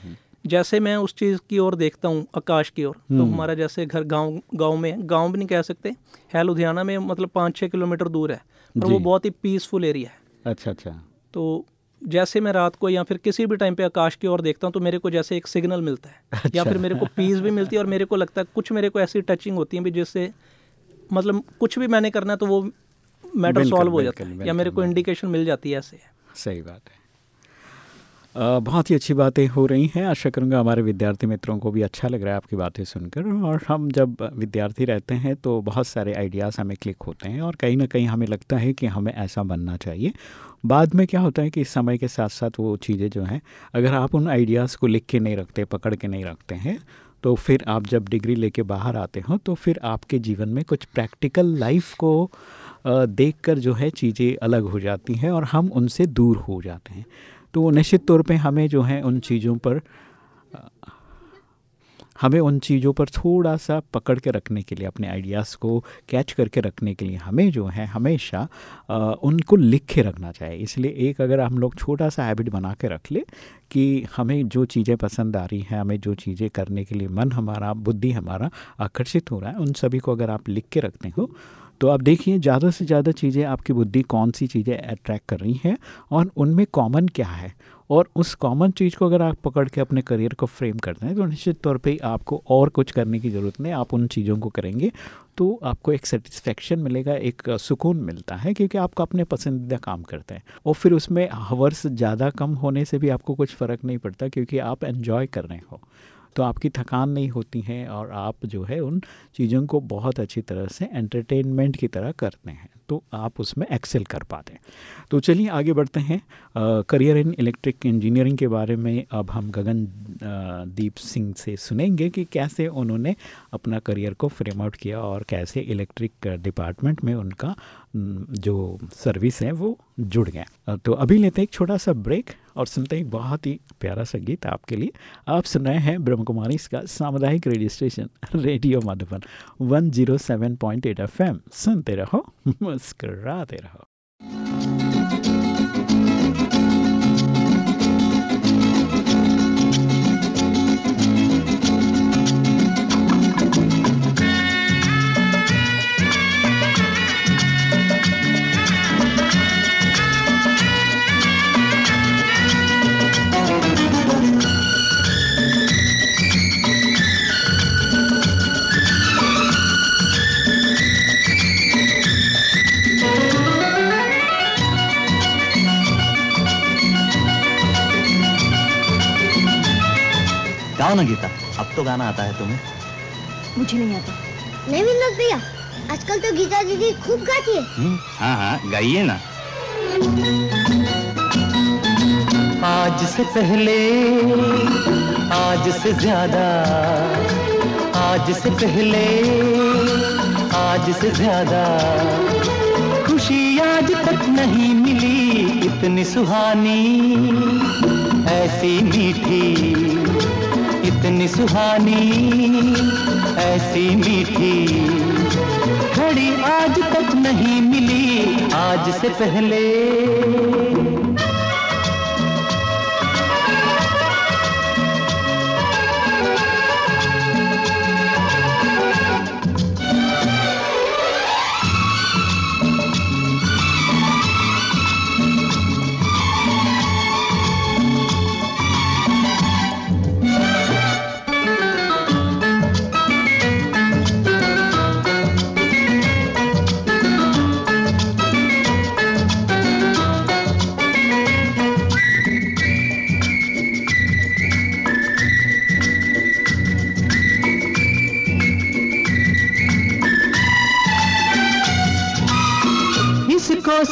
जैसे मैं उस चीज़ की ओर देखता हूँ आकाश की ओर तो हमारा जैसे घर गाँव गाँव में गाँव भी नहीं कह सकते है लुधियाना में मतलब पाँच छः किलोमीटर दूर है पर वो बहुत ही पीसफुल एरिया है। अच्छा अच्छा। तो जैसे मैं रात को या फिर किसी भी टाइम पे आकाश की ओर देखता हूँ तो मेरे को जैसे एक सिग्नल मिलता है अच्छा। या फिर मेरे को पीस भी मिलती है और मेरे को लगता है कुछ मेरे को ऐसी टचिंग होती है भी जिससे मतलब कुछ भी मैंने करना है तो वो मैटर सॉल्व हो जाता है या मेरे को इंडिकेशन मिल जाती है ऐसे। सही बात है। बहुत ही अच्छी बातें हो रही हैं। आशा करूँगा हमारे विद्यार्थी मित्रों को भी अच्छा लग रहा है आपकी बातें सुनकर। और हम जब विद्यार्थी रहते हैं तो बहुत सारे आइडियाज़ हमें क्लिक होते हैं और कहीं ना कहीं हमें लगता है कि हमें ऐसा बनना चाहिए। बाद में क्या होता है कि समय के साथ साथ वो चीज़ें जो हैं अगर आप उन आइडियाज़ को लिख के नहीं रखते पकड़ के नहीं रखते हैं तो फिर आप जब डिग्री लेके बाहर आते हो तो फिर आपके जीवन में कुछ प्रैक्टिकल लाइफ को देख कर जो है चीज़ें अलग हो जाती हैं और हम उनसे दूर हो जाते हैं। तो निश्चित तौर पे हमें जो है उन चीज़ों पर हमें उन चीज़ों पर थोड़ा सा पकड़ के रखने के लिए अपने आइडियाज़ को कैच करके रखने के लिए हमें जो है हमेशा आ, उनको लिख के रखना चाहिए। इसलिए एक अगर हम लोग छोटा सा हैबिट बना के रख ले कि हमें जो चीज़ें पसंद आ रही हैं हमें जो चीज़ें करने के लिए मन हमारा बुद्धि हमारा आकर्षित हो रहा है उन सभी को अगर आप लिख के रखते हो तो आप देखिए, ज़्यादा से ज़्यादा चीज़ें आपकी बुद्धि कौन सी चीज़ें अट्रैक्ट कर रही हैं और उनमें कॉमन क्या है? और उस कॉमन चीज़ को अगर आप पकड़ के अपने करियर को फ्रेम करते हैं तो निश्चित तौर पे आपको और कुछ करने की ज़रूरत नहीं, आप उन चीज़ों को करेंगे तो आपको एक सेटिस्फेक्शन मिलेगा, एक सुकून मिलता है, क्योंकि आपका अपने पसंदीदा काम करते हैं। और फिर उसमें हवर्स ज़्यादा कम होने से भी आपको कुछ फ़र्क नहीं पड़ता, क्योंकि आप एन्जॉय कर रहे हो। तो आपकी थकान नहीं होती है और आप जो है उन चीज़ों को बहुत अच्छी तरह से एंटरटेनमेंट की तरह करते हैं तो आप उसमें एक्सेल कर पाते हैं। तो चलिए आगे बढ़ते हैं। करियर इन इलेक्ट्रिक इंजीनियरिंग के बारे में अब हम गगन दीप सिंह से सुनेंगे कि कैसे उन्होंने अपना करियर को फ्रेम आउट किया और कैसे इलेक्ट्रिक डिपार्टमेंट में उनका जो सर्विस है वो जुड़ गया। तो अभी लेते हैं एक छोटा सा ब्रेक और सुनते हैं बहुत ही प्यारा सा गीत आपके लिए। आप सुन रहे हैं ब्रह्म कुमारी इसका सामुदायिक radio station, radio Madhuban 107.8 FM सुनते रहो, मुस्कराते रहो। गाओ ना गीता अब तो गाना आता है तुम्हें। मुझे नहीं आता। नहीं विनोद भैया आजकल तो गीता दीदी खूब गाती है। हम्म, हाँ हाँ गाइए ना। आज से पहले आज से ज़्यादा आज से पहले आज से ज़्यादा खुशी आज तक नहीं मिली इतनी सुहानी ऐसी मीठी इतनी सुहानी ऐसी मीठी। घड़ी आज तक नहीं मिली आज से पहले।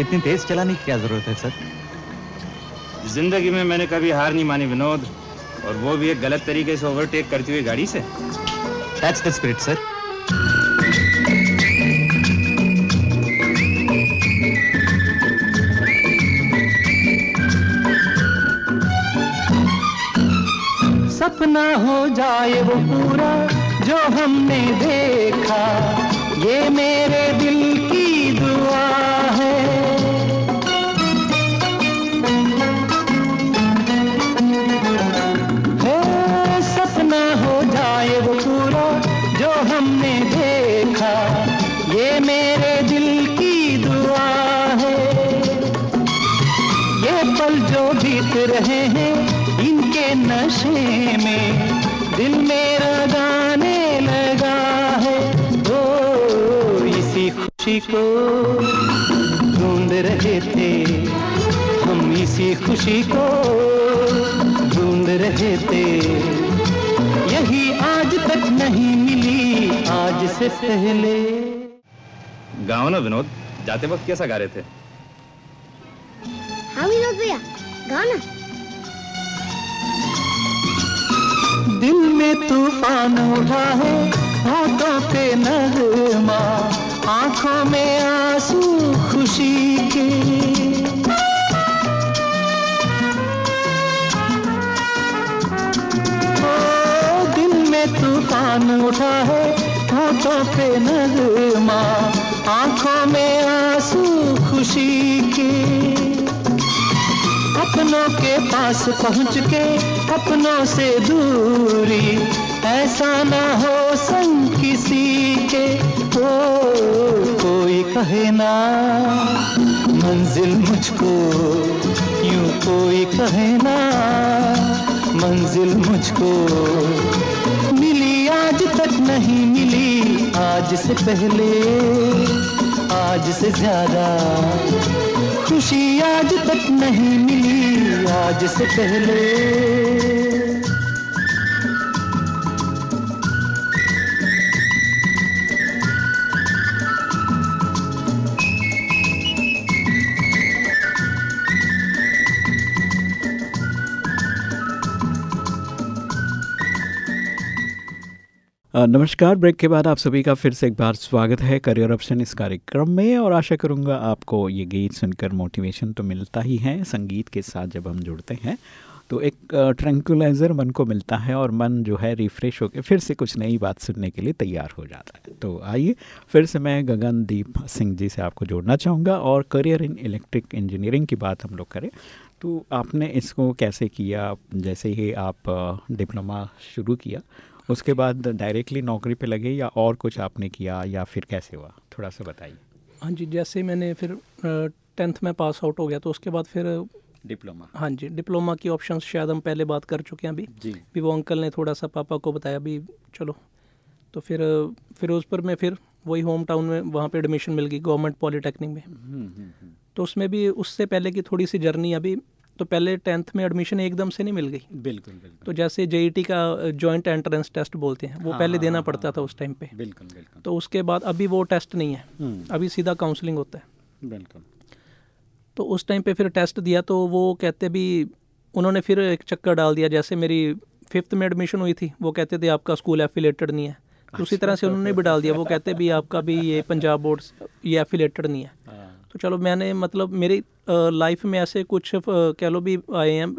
इतनी तेज चलाने की क्या ज़रूरत है सर? ज़िंदगी में मैंने कभी हार नहीं मानी विनोद। और वो भी एक गलत तरीके से ओवरटेक करती हुई गाड़ी से। That's the spirit, सर सपना हो जाए वो पूरा जो हमने देखा ये मेरे दिल की खुशी को ढूंढ रहे थे। हम इसी खुशी को ढूंढ रहे थे। यही आज तक नहीं मिली आज से पहले। गाओ ना विनोद जाते वक्त कैसा गा रहे थे? हाँ विनोद भैया गाना दिल में तूफ़ान उठा है होठों पे नगमा। आँखों में आँसू खुशी के। ओ, दिल में तू तूफ़ान उठा है होठों पे नगमा। आँखों में आँसू खुशी के। अपनों के पास पहुँच के अपनों से दूरी। ऐसा ना हो संग किसी के ओ कोई कहे ना। मंजिल मुझको यूँ कोई कहे ना। मंजिल मुझको मिली आज तक नहीं मिली, आज से पहले, आज से ज़्यादा। खुशी आज तक नहीं मिली, आज से पहले। नमस्कार, ब्रेक के बाद आप सभी का फिर से एक बार स्वागत है करियर ऑप्शन इस कार्यक्रम में और आशा करूँगा आपको ये गीत सुनकर मोटिवेशन तो मिलता ही है, संगीत के साथ जब हम जुड़ते हैं तो एक ट्रैंकुलाइजर मन को मिलता है और मन जो है रिफ़्रेश होकर फिर से कुछ नई बात सुनने के लिए तैयार हो जाता है। तो आइए, फिर से मैं गगनदीप सिंह जी से आपको जोड़ना चाहूँगा और करियर इन इलेक्ट्रिक इंजीनियरिंग की बात हम लोग करें। तो आपने इसको कैसे किया? जैसे ही आप डिप्लोमा शुरू किया उसके बाद डायरेक्टली नौकरी पे लगे या और कुछ आपने किया या फिर कैसे हुआ? थोड़ा सा बताइए। हाँ जी जैसे मैंने फिर टेंथ में पास आउट हो गया तो उसके बाद फिर डिप्लोमा हाँ जी डिप्लोमा की ऑप्शन शायद हम पहले बात कर चुके हैं अभी। जी। भी वो अंकल ने थोड़ा सा पापा को बताया भी चलो। तो फिर फिरोज़पुर में फिर वही होम टाउन में वहाँ पे एडमिशन मिल गई गवर्नमेंट पॉलीटेक्निक में। हम्म, हम्म, हम्म, तो उसमें भी उससे पहले की थोड़ी सी जर्नी अभी तो पहले टेंथ में एडमिशन एकदम से नहीं मिल गई। बिल्कुल बिल्कुल। तो जैसे जेईटी का जॉइंट एंट्रेंस टेस्ट बोलते हैं वो हाँ, पहले हाँ, देना हाँ, पड़ता हाँ, था उस टाइम पे। बिल्कुल बिल्कुल। तो उसके बाद अभी वो टेस्ट नहीं है। हम्म, अभी सीधा काउंसलिंग होता है। बिल्कुल। तो उस टाइम पे फिर टेस्ट दिया तो वो कहते भी उन्होंने फिर एक चक्कर डाल दिया जैसे मेरी फिफ्थ में एडमिशन हुई थी वो कहते थे आपका स्कूल एफिलेटेड नहीं है। तो उसी तरह से उन्होंने भी डाल दिया वो कहते भी आपका भी ये पंजाब बोर्ड ये एफिलेटेड नहीं है। हाँ, तो चलो मैंने मतलब मेरी लाइफ में ऐसे कुछ कह लो भी आए हैं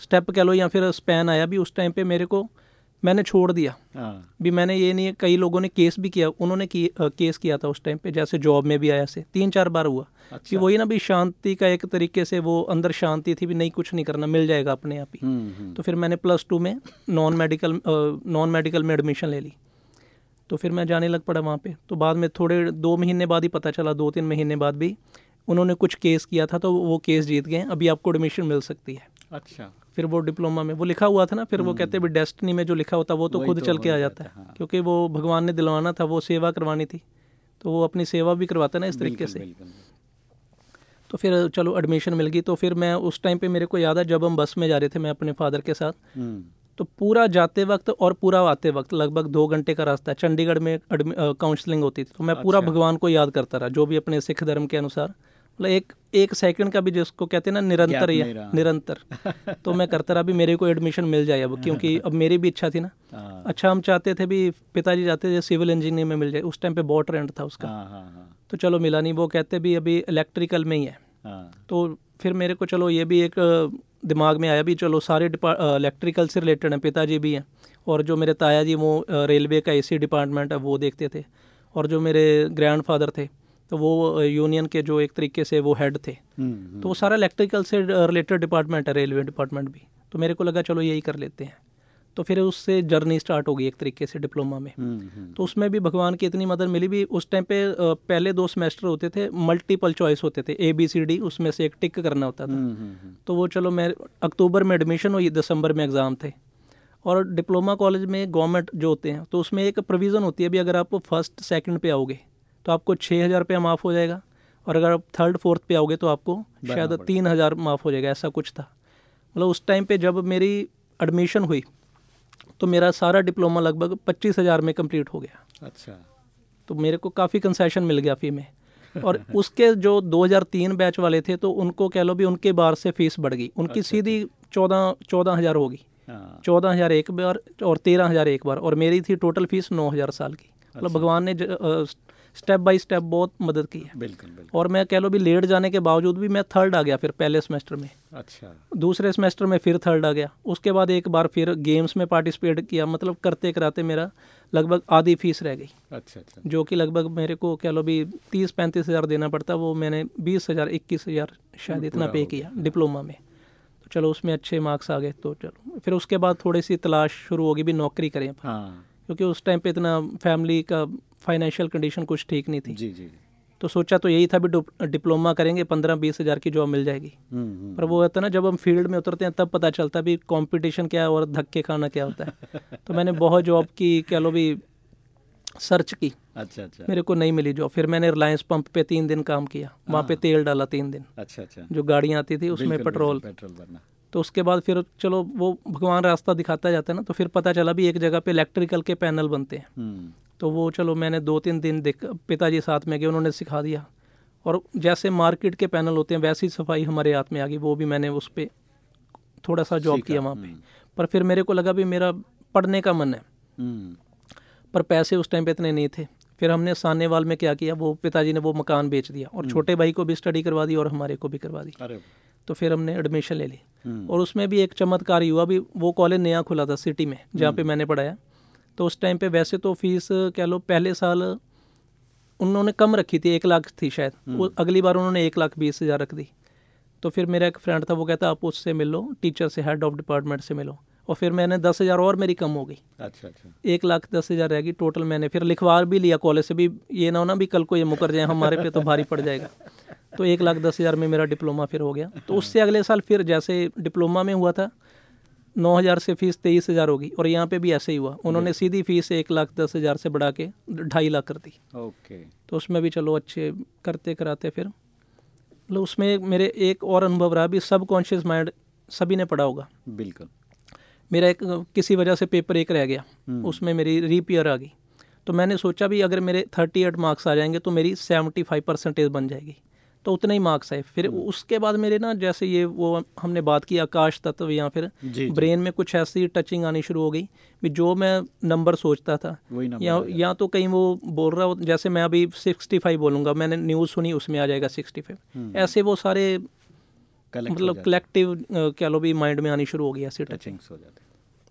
स्टेप कह लो या फिर स्पैन आया भी उस टाइम पे मेरे को मैंने छोड़ दिया। हाँ, भी मैंने ये नहीं कई लोगों ने केस भी किया उन्होंने की, अ, केस किया था उस टाइम पे जैसे जॉब में भी आया से तीन चार बार हुआ। अच्छा। कि। वही ना भी शांति का एक तरीके से वो अंदर शांति थी भी नहीं कुछ नहीं करना मिल जाएगा अपने आप ही। हम्म, हम्म, तो फिर मैंने प्लस टू में नॉन मेडिकल नॉन मेडिकल में एडमिशन ले ली। तो फिर मैं जाने लग पड़ा वहाँ पे। तो बाद में थोड़े दो महीने बाद ही पता चला दो तीन महीने बाद भी उन्होंने कुछ केस किया था तो वो केस जीत गए अभी आपको एडमिशन मिल सकती है। अच्छा। फिर वो डिप्लोमा में वो लिखा हुआ था ना फिर वो कहते भी डेस्टिनी में जो लिखा होता वो तो खुद तो चल के आ जाता है, है हाँ। क्योंकि वो भगवान ने दिलवाना था वो सेवा करवानी थी तो वो अपनी सेवा भी करवाता है ना इस तरीके से। तो फिर चलो एडमिशन मिल गई तो फिर मैं उस टाइम पे मेरे को याद है जब हम बस में जा रहे थे मैं अपने फादर के साथ हम्म, तो पूरा जाते वक्त और पूरा आते वक्त लगभग दो घंटे का रास्ता है चंडीगढ़ में काउंसलिंग होती थी तो मैं पूरा अच्छा। भगवान को याद करता रहा जो भी अपने सिख धर्म के अनुसार। मतलब एक एक सेकंड का भी जिसको कहते हैं ना निरंतर या निरंतर। तो मैं करता रहा भी मेरे को एडमिशन मिल जाए अब क्योंकि अब मेरी भी इच्छा थी ना। हाँ, अच्छा हम चाहते थे भी पिताजी चाहते थे सिविल इंजीनियरिंग में मिल जाए। उस टाइम पे बहुत ट्रेंड था उसका। हाँ, हाँ, तो चलो मिला नहीं वो कहते भी अभी इलेक्ट्रिकल में ही है। तो फिर मेरे को चलो ये भी एक दिमाग में आया भी चलो सारे इलेक्ट्रिकल से रिलेटेड हैं पिताजी भी हैं। और जो मेरे ताया जी वो रेलवे का एसी डिपार्टमेंट है वो देखते थे। और जो मेरे ग्रैंड फादर थे तो वो यूनियन के जो एक तरीके से वो हेड थे। हम्म, हम्म। तो वो सारा इलेक्ट्रिकल से रिलेटेड डिपार्टमेंट है रेलवे डिपार्टमेंट भी। तो मेरे को लगा चलो यही कर लेते हैं। तो फिर उससे जर्नी स्टार्ट होगी एक तरीके से डिप्लोमा में। हम्म, तो उसमें भी भगवान की इतनी मदद मिली भी उस टाइम पे पहले दो सेमेस्टर होते थे मल्टीपल चॉइस होते थे ए बी सी डी उसमें से एक टिक करना होता था। तो वो चलो मैं अक्टूबर में एडमिशन हुई दिसंबर में एग्ज़ाम थे। और डिप्लोमा कॉलेज में गवर्नमेंट जो होते हैं तो उसमें एक प्रोविज़न होती है भी अगर आप फ़र्स्ट सेकंड पे आओगे। तो आपको छः हज़ार रुपया माफ़ हो जाएगा। और अगर आप थर्ड फोर्थ पे आओगे तो आपको शायद तीन हज़ार माफ़ हो जाएगा ऐसा कुछ था। मतलब उस टाइम पे जब मेरी एडमिशन हुई तो मेरा सारा डिप्लोमा लगभग पच्चीस हज़ार में कंप्लीट हो गया। अच्छा। तो मेरे को काफ़ी कंसेशन मिल गया फ़ी में। और उसके जो 2003 बैच वाले थे तो उनको कह लो भी उनके बार से फ़ीस बढ़ गई। उनकी अच्छा, सीधी अच्छा। चौदह चौदह हज़ार होगी हाँ। चौदह हज़ार एक बार और तेरह हज़ार एक बार। और मेरी थी टोटल फ़ीस नौ हज़ार साल की। मतलब अच्छा। भगवान ने स्टेप बाय स्टेप बहुत मदद की है। बिल्कुल बिल्कुल। और मैं कह लो भी लेट जाने के बावजूद भी मैं थर्ड आ गया फिर पहले सेमेस्टर में। अच्छा। दूसरे सेमेस्टर में फिर थर्ड आ गया। उसके बाद एक बार फिर गेम्स में पार्टिसिपेट किया मतलब करते कराते मेरा लगभग आधी फ़ीस रह गई। अच्छा अच्छा। जो कि लगभग मेरे को कह लो भी तीस पैंतीस हज़ार देना पड़ता वो मैंने बीस हज़ार इक्कीस हज़ार शायद इतना पे किया डिप्लोमा में। तो चलो उसमें अच्छे मार्क्स आ गए तो चलो। फिर उसके बाद थोड़ी सी तलाश शुरू होगी भी नौकरी करें। हाँ। क्योंकि उस टाइम पे इतना फैमिली का फाइनेंशियल कंडीशन कुछ ठीक नहीं थी। जी जी तो सोचा तो यही था भी डिप्लोमा करेंगे पंद्रह बीस हज़ार की जॉब मिल जाएगी। हम्म, हम्म, पर वो होता है ना जब हम फ़ील्ड में उतरते हैं तब पता चलता है भी कंपटीशन क्या है और धक्के खाना क्या होता है। तो मैंने बहुत जॉब की कह लो भी सर्च की। अच्छा अच्छा। मेरे को नहीं मिली जॉब फिर मैंने रिलायंस पंप पे तीन दिन काम किया। वहाँ पे हाँ। तेल डाला तीन दिन। अच्छा अच्छा। जो गाड़ियाँ आती थी उसमें पेट्रोल पेट्रोल भरना। तो उसके बाद फिर चलो वो भगवान रास्ता दिखाता जाता है ना तो फिर पता चला भी एक जगह पे इलेक्ट्रिकल के पैनल बनते हैं। हम्म। तो वो चलो मैंने दो तीन दिन देख पिताजी साथ में गए उन्होंने सिखा दिया। और जैसे मार्केट के पैनल होते हैं वैसी सफ़ाई हमारे हाथ में आ गई वो भी मैंने उस पर थोड़ा सा जॉब किया वहाँ पे। हम्म। पर फिर मेरे को लगा भी मेरा पढ़ने का मन है। हम्म। पर पैसे उस टाइम पे इतने नहीं थे। फिर हमने सानेवाल में क्या किया वो पिताजी ने वो मकान बेच दिया और छोटे भाई को भी स्टडी करवा दी और हमारे को भी करवा दी। तो फिर हमने एडमिशन ले ली। हम्म। और उसमें भी एक चमत्कार हुआ भी वो कॉलेज नया खुला था सिटी में जहाँ पे हम्म। मैंने पढ़ाया। तो उस टाइम पे वैसे तो फ़ीस कह लो पहले साल उन्होंने कम रखी थी एक लाख थी शायद। वो अगली बार उन्होंने एक लाख बीस हज़ार रख दी। तो फिर मेरा एक फ्रेंड था वो कहता आप उससे मिल लो टीचर से हेड ऑफ़ डिपार्टमेंट से मिलो। और फिर मैंने दस हज़ार और मेरी कम हो गई। अच्छा अच्छा। एक लाख दस हज़ार रहेगी टोटल मैंने। फिर लिखवा भी लिया कॉलेज से भी। ये ना हो ना भी कल को ये मुकर जाए हमारे पे तो भारी पड़ जाएगा। तो एक लाख दस हज़ार में मेरा डिप्लोमा फिर हो गया। तो उससे अगले साल फिर जैसे डिप्लोमा में हुआ था नौ हज़ार से फ़ीस तेईस हज़ार होगी। और यहाँ पे भी ऐसे ही हुआ। उन्होंने सीधी फ़ीस एक लाख दस हज़ार से बढ़ा के ढाई लाख कर दी। ओके। तो उसमें भी चलो अच्छे करते कराते फिर। मतलब उसमें मेरे एक और अनुभव रहा भी सब कॉन्शियस माइंड सभी ने पढ़ा होगा। बिल्कुल। मेरा एक किसी वजह से पेपर एक रह गया। हम्म। उसमें मेरी रीपियर आ गई। तो मैंने सोचा भी अगर मेरे थर्टी एट मार्क्स आ जाएँगे तो मेरी सेवेंटी फाइव परसेंटेज बन जाएगी। तो उतने ही मार्क्स आए। फिर हम्म। उसके बाद मेरे ना जैसे ये वो हमने बात की आकाश तत्व या फिर जी, ब्रेन में कुछ ऐसी टचिंग आनी शुरू हो गई भी जो मैं नंबर सोचता था। या या तो कहीं वो बोल रहा हो जैसे मैं अभी सिक्सटी फाइव बोलूँगा मैंने न्यूज़ सुनी उसमें आ जाएगा सिक्सटी फाइव। हम्म। ऐसे वो सारे मतलब कलेक्टिव कह लो भी माइंड में आनी शुरू हो गई ऐसी टचिंग हो जाती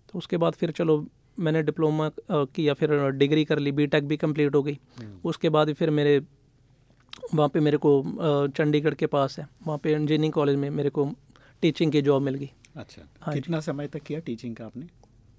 तो उसके बाद फिर चलो मैंने डिप्लोमा किया फिर डिग्री कर ली बीटेक भी कंप्लीट हो गई। हम्म। उसके बाद फिर मेरे वहाँ पे मेरे को चंडीगढ़ के पास है। वहाँ पे इंजीनियरिंग कॉलेज में मेरे को टीचिंग की जॉब मिल गई। अच्छा हाँ कितना समय तक किया टीचिंग का आपने?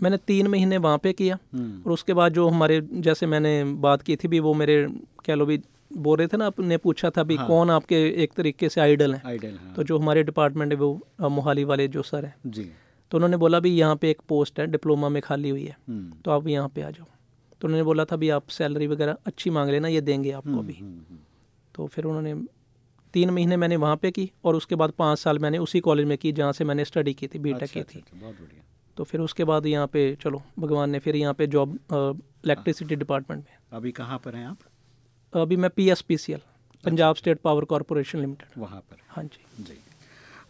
मैंने तीन महीने वहाँ पे किया। हम्म। और उसके बाद जो हमारे जैसे मैंने बात की थी भी वो मेरे कह लो भी बोल रहे थे ना आपने पूछा था भी हाँ। कौन आपके एक तरीके से आइडल हैं? आइडल हाँ। तो जो हमारे डिपार्टमेंट है वो मोहाली वाले जो सर हैं। जी। तो उन्होंने बोला भी यहाँ पे एक पोस्ट है डिप्लोमा में खाली हुई है। हम्म। तो आप यहाँ पे आ जाओ। तो उन्होंने बोला था भी आप सैलरी वगैरह अच्छी मांग लेना ये देंगे आपको हम्म, भी हम्म, तो फिर उन्होंने तीन महीने मैंने वहाँ पे की और उसके बाद पाँच साल मैंने उसी कॉलेज में की जहाँ से मैंने स्टडी की थी बी टेक अच्छा, की थी। अच्छा, तो फिर उसके बाद यहाँ पे चलो भगवान ने फिर यहाँ पे जॉब इलेक्ट्रिसिटी डिपार्टमेंट में। अभी कहाँ पर हैं आप? अभी मैं P S P C L Punjab state power corporation limited. वहाँ पर। हाँ जी। जी।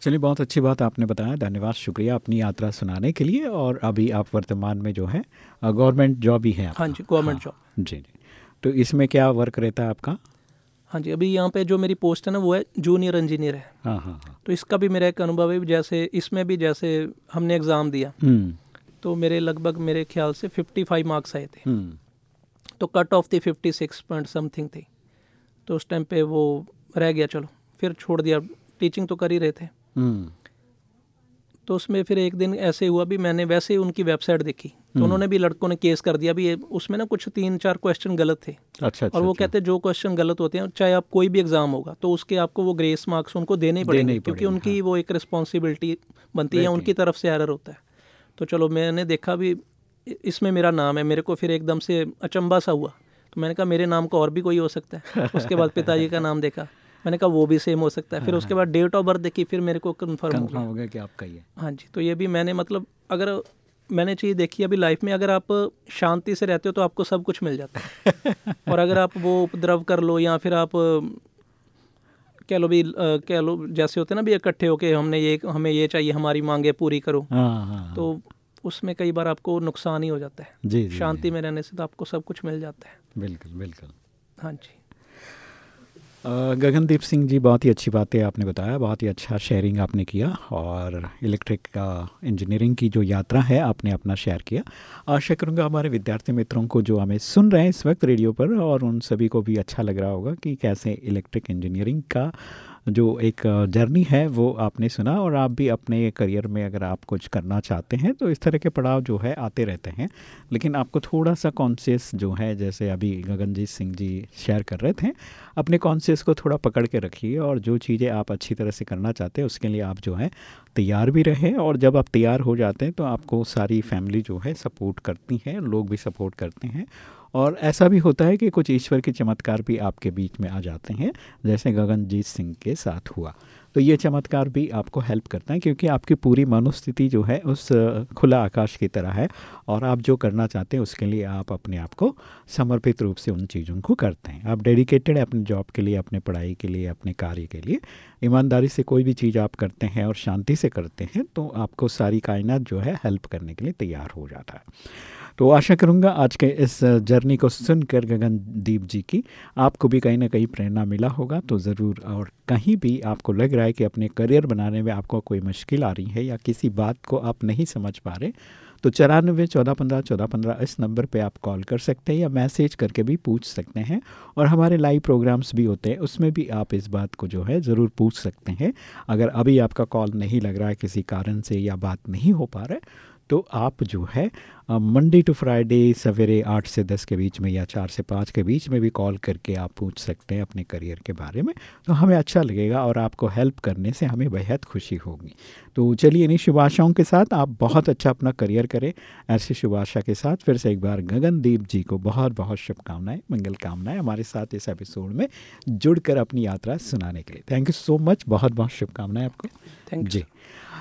चलिए बहुत अच्छी बात आपने बताया धन्यवाद शुक्रिया अपनी यात्रा सुनाने के लिए और अभी आप वर्तमान में जो है गवर्नमेंट जॉब ही है हाँ जी गवर्नमेंट जॉब। जी जी। तो इसमें क्या वर्क रहता है आपका? हाँ जी अभी यहाँ पे जो मेरी पोस्ट है ना वो है जूनियर इंजीनियर है। हाँ हाँ हाँ। तो इसका भी मेरा एक अनुभव है जैसे इसमें भी जैसे हमने एग्ज़ाम दिया हम्म, तो मेरे लगभग मेरे ख्याल से 55 मार्क्स आए थे। हम्म, तो कट ऑफ़ थी 56 पॉइंट समथिंग थी। तो उस टाइम पे वो रह गया चलो। फिर छोड़ दिया। टीचिंग तो कर ही रहे थे। हम्म, तो उसमें फिर एक दिन ऐसे हुआ भी मैंने वैसे ही उनकी वेबसाइट देखी। हम्म। तो उन्होंने भी लड़कों ने केस कर दिया। भी उसमें ना कुछ तीन चार क्वेश्चन गलत थे। अच्छा अच्छा और वो अच्छा। कहते हैं जो क्वेश्चन गलत होते हैं चाहे आप कोई भी एग्ज़ाम होगा तो उसके आपको वो ग्रेस मार्क्स उनको देने ही पड़ेंगे। क्योंकि उनकी वो एक रिस्पॉन्सिबिलिटी बनती है उनकी तरफ़ से एरर होता है। तो चलो मैंने देखा भी इसमें मेरा नाम है मेरे को फिर एकदम से अचंबा सा हुआ। तो मैंने कहा मेरे नाम को और भी कोई हो सकता है। उसके बाद पिताजी का नाम देखा। मैंने कहा वो भी सेम हो सकता है। फिर उसके बाद डेट ऑफ़ बर्थ देखी फिर मेरे को कन्फर्म हो गया। गया कि आपका ही है हाँ जी तो ये भी मैंने मतलब अगर मैंने चीज़ देखी अभी लाइफ में अगर आप शांति से रहते हो तो आपको सब कुछ मिल जाता है। और अगर आप वो उपद्रव कर लो या फिर आप कह लो भी कह लो जैसे होते हैं ना भी इकट्ठे होके हमने ये हमें ये चाहिए हमारी मांगे पूरी करो। हाँ हाँ हाँ, तो उसमें कई बार आपको नुकसान ही हो जाता है। जी जी शांति में रहने से तो आपको सब कुछ मिल जाता है। बिल्कुल बिल्कुल। हाँ जी। गगनदीप सिंह जी बहुत ही अच्छी बातें आपने बताया बहुत ही अच्छा शेयरिंग आपने किया और इलेक्ट्रिक का इंजीनियरिंग की जो यात्रा है आपने अपना शेयर किया। आशा करूँगा हमारे विद्यार्थी मित्रों को जो हमें सुन रहे हैं इस वक्त रेडियो पर और उन सभी को भी अच्छा लग रहा होगा कि कैसे इलेक्ट्रिक इंजीनियरिंग का जो एक जर्नी है, वो आपने सुना और आप भी अपने करियर में अगर आप कुछ करना चाहते हैं तो इस तरह के पड़ाव जो है, आते रहते हैं। लेकिन आपको थोड़ा सा कॉन्शियस जो है, जैसे अभी गगनजीत सिंह जी शेयर कर रहे थे, अपने कॉन्शियस को थोड़ा पकड़ के रखिए और जो चीज़ें आप अच्छी तरह से करना चाहते हैं, उसके लिए आप जो है, तैयार भी रहें और जब आप तैयार हो जाते हैं तो आपको सारी फैमिली जो है सपोर्ट करती है, लोग भी सपोर्ट करते हैं। और ऐसा भी होता है कि कुछ ईश्वर के चमत्कार भी आपके बीच में आ जाते हैं, जैसे गगनजीत सिंह के साथ हुआ। तो ये चमत्कार भी आपको हेल्प करता है, क्योंकि आपकी पूरी मनोस्थिति जो है उस खुला आकाश की तरह है और आप जो करना चाहते हैं उसके लिए आप अपने आप को समर्पित रूप से उन चीज़ों को करते हैं। आप डेडिकेटेड है अपने जॉब के लिए, अपने पढ़ाई के लिए, अपने कार्य के लिए। ईमानदारी से कोई भी चीज़ आप करते हैं और शांति से करते हैं तो आपको सारी कायनात जो है हेल्प करने के लिए तैयार हो जाता है। तो आशा करूँगा आज के इस जर्नी को सुनकर गगनदीप जी की आपको भी कहीं ना कहीं प्रेरणा मिला होगा। तो ज़रूर और कहीं भी आपको लग रहा है कि अपने करियर बनाने में आपको कोई मुश्किल आ रही है या किसी बात को आप नहीं समझ पा रहे तो चौरानबे चौदह पंद्रह चौदह पंद्रह इस नंबर पे आप कॉल कर सकते हैं या मैसेज करके भी पूछ सकते हैं। और हमारे लाइव प्रोग्राम्स भी होते हैं, उसमें भी आप इस बात को जो है ज़रूर पूछ सकते हैं। अगर अभी आपका कॉल नहीं लग रहा है किसी कारण से या बात नहीं हो पा रहा है तो आप जो है मंडे टू फ्राइडे सवेरे आठ से दस के बीच में या चार से पाँच के बीच में भी कॉल करके आप पूछ सकते हैं अपने करियर के बारे में। तो हमें अच्छा लगेगा और आपको हेल्प करने से हमें बेहद खुशी होगी। तो चलिए इन्हीं शुभ आशाओं के साथ आप बहुत अच्छा अपना करियर करें ऐसी शुभ आशा के साथ फिर से एक बार गगनदीप जी को बहुत बहुत शुभकामनाएँ मंगल कामनाएँ हमारे साथ इस एपिसोड में जुड़कर अपनी यात्रा सुनाने के लिए। थैंक यू सो मच बहुत बहुत शुभकामनाएँ आपको। थैंक जी।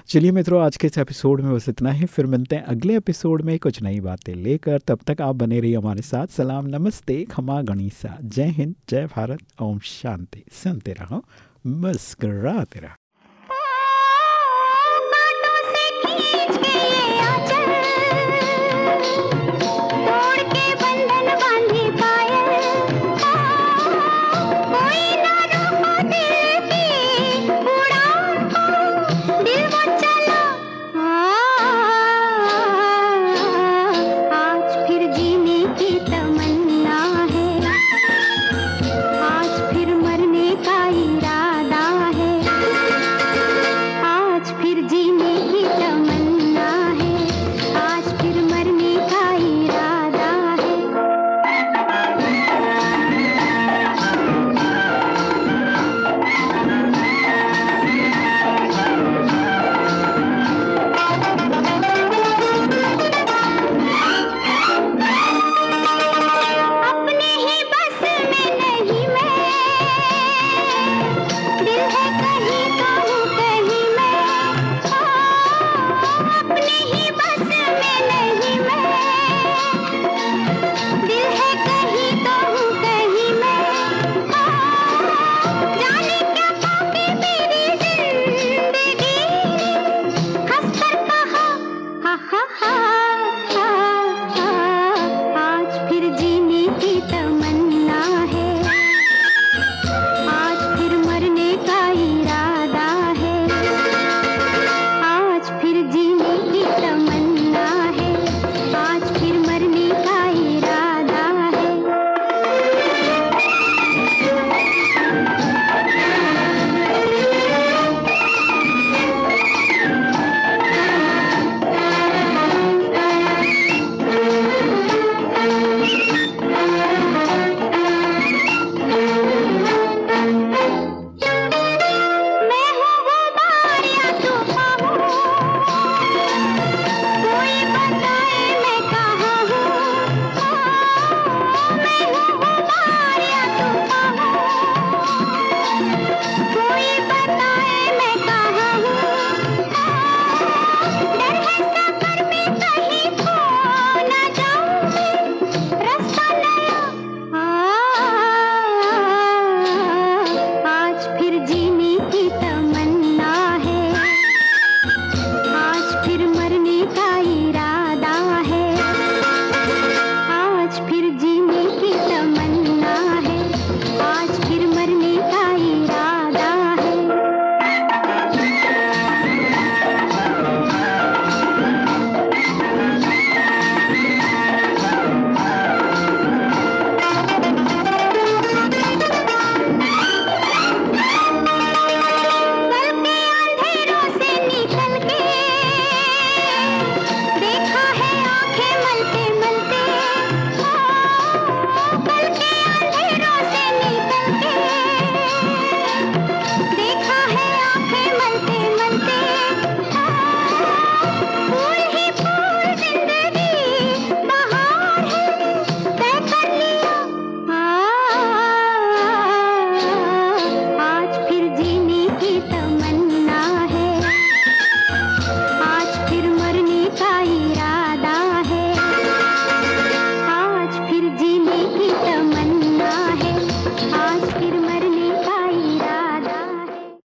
चलिए मित्रों, आज के इस एपिसोड में बस इतना ही। फिर मिलते हैं अगले एपिसोड में कुछ नई बातें लेकर। तब तक आप बने रहिए हमारे साथ। सलाम, नमस्ते, खमा गणिसा। जय हिंद, जय भारत। ओम शांति। सुनते रहो, मुस्कराते रहो।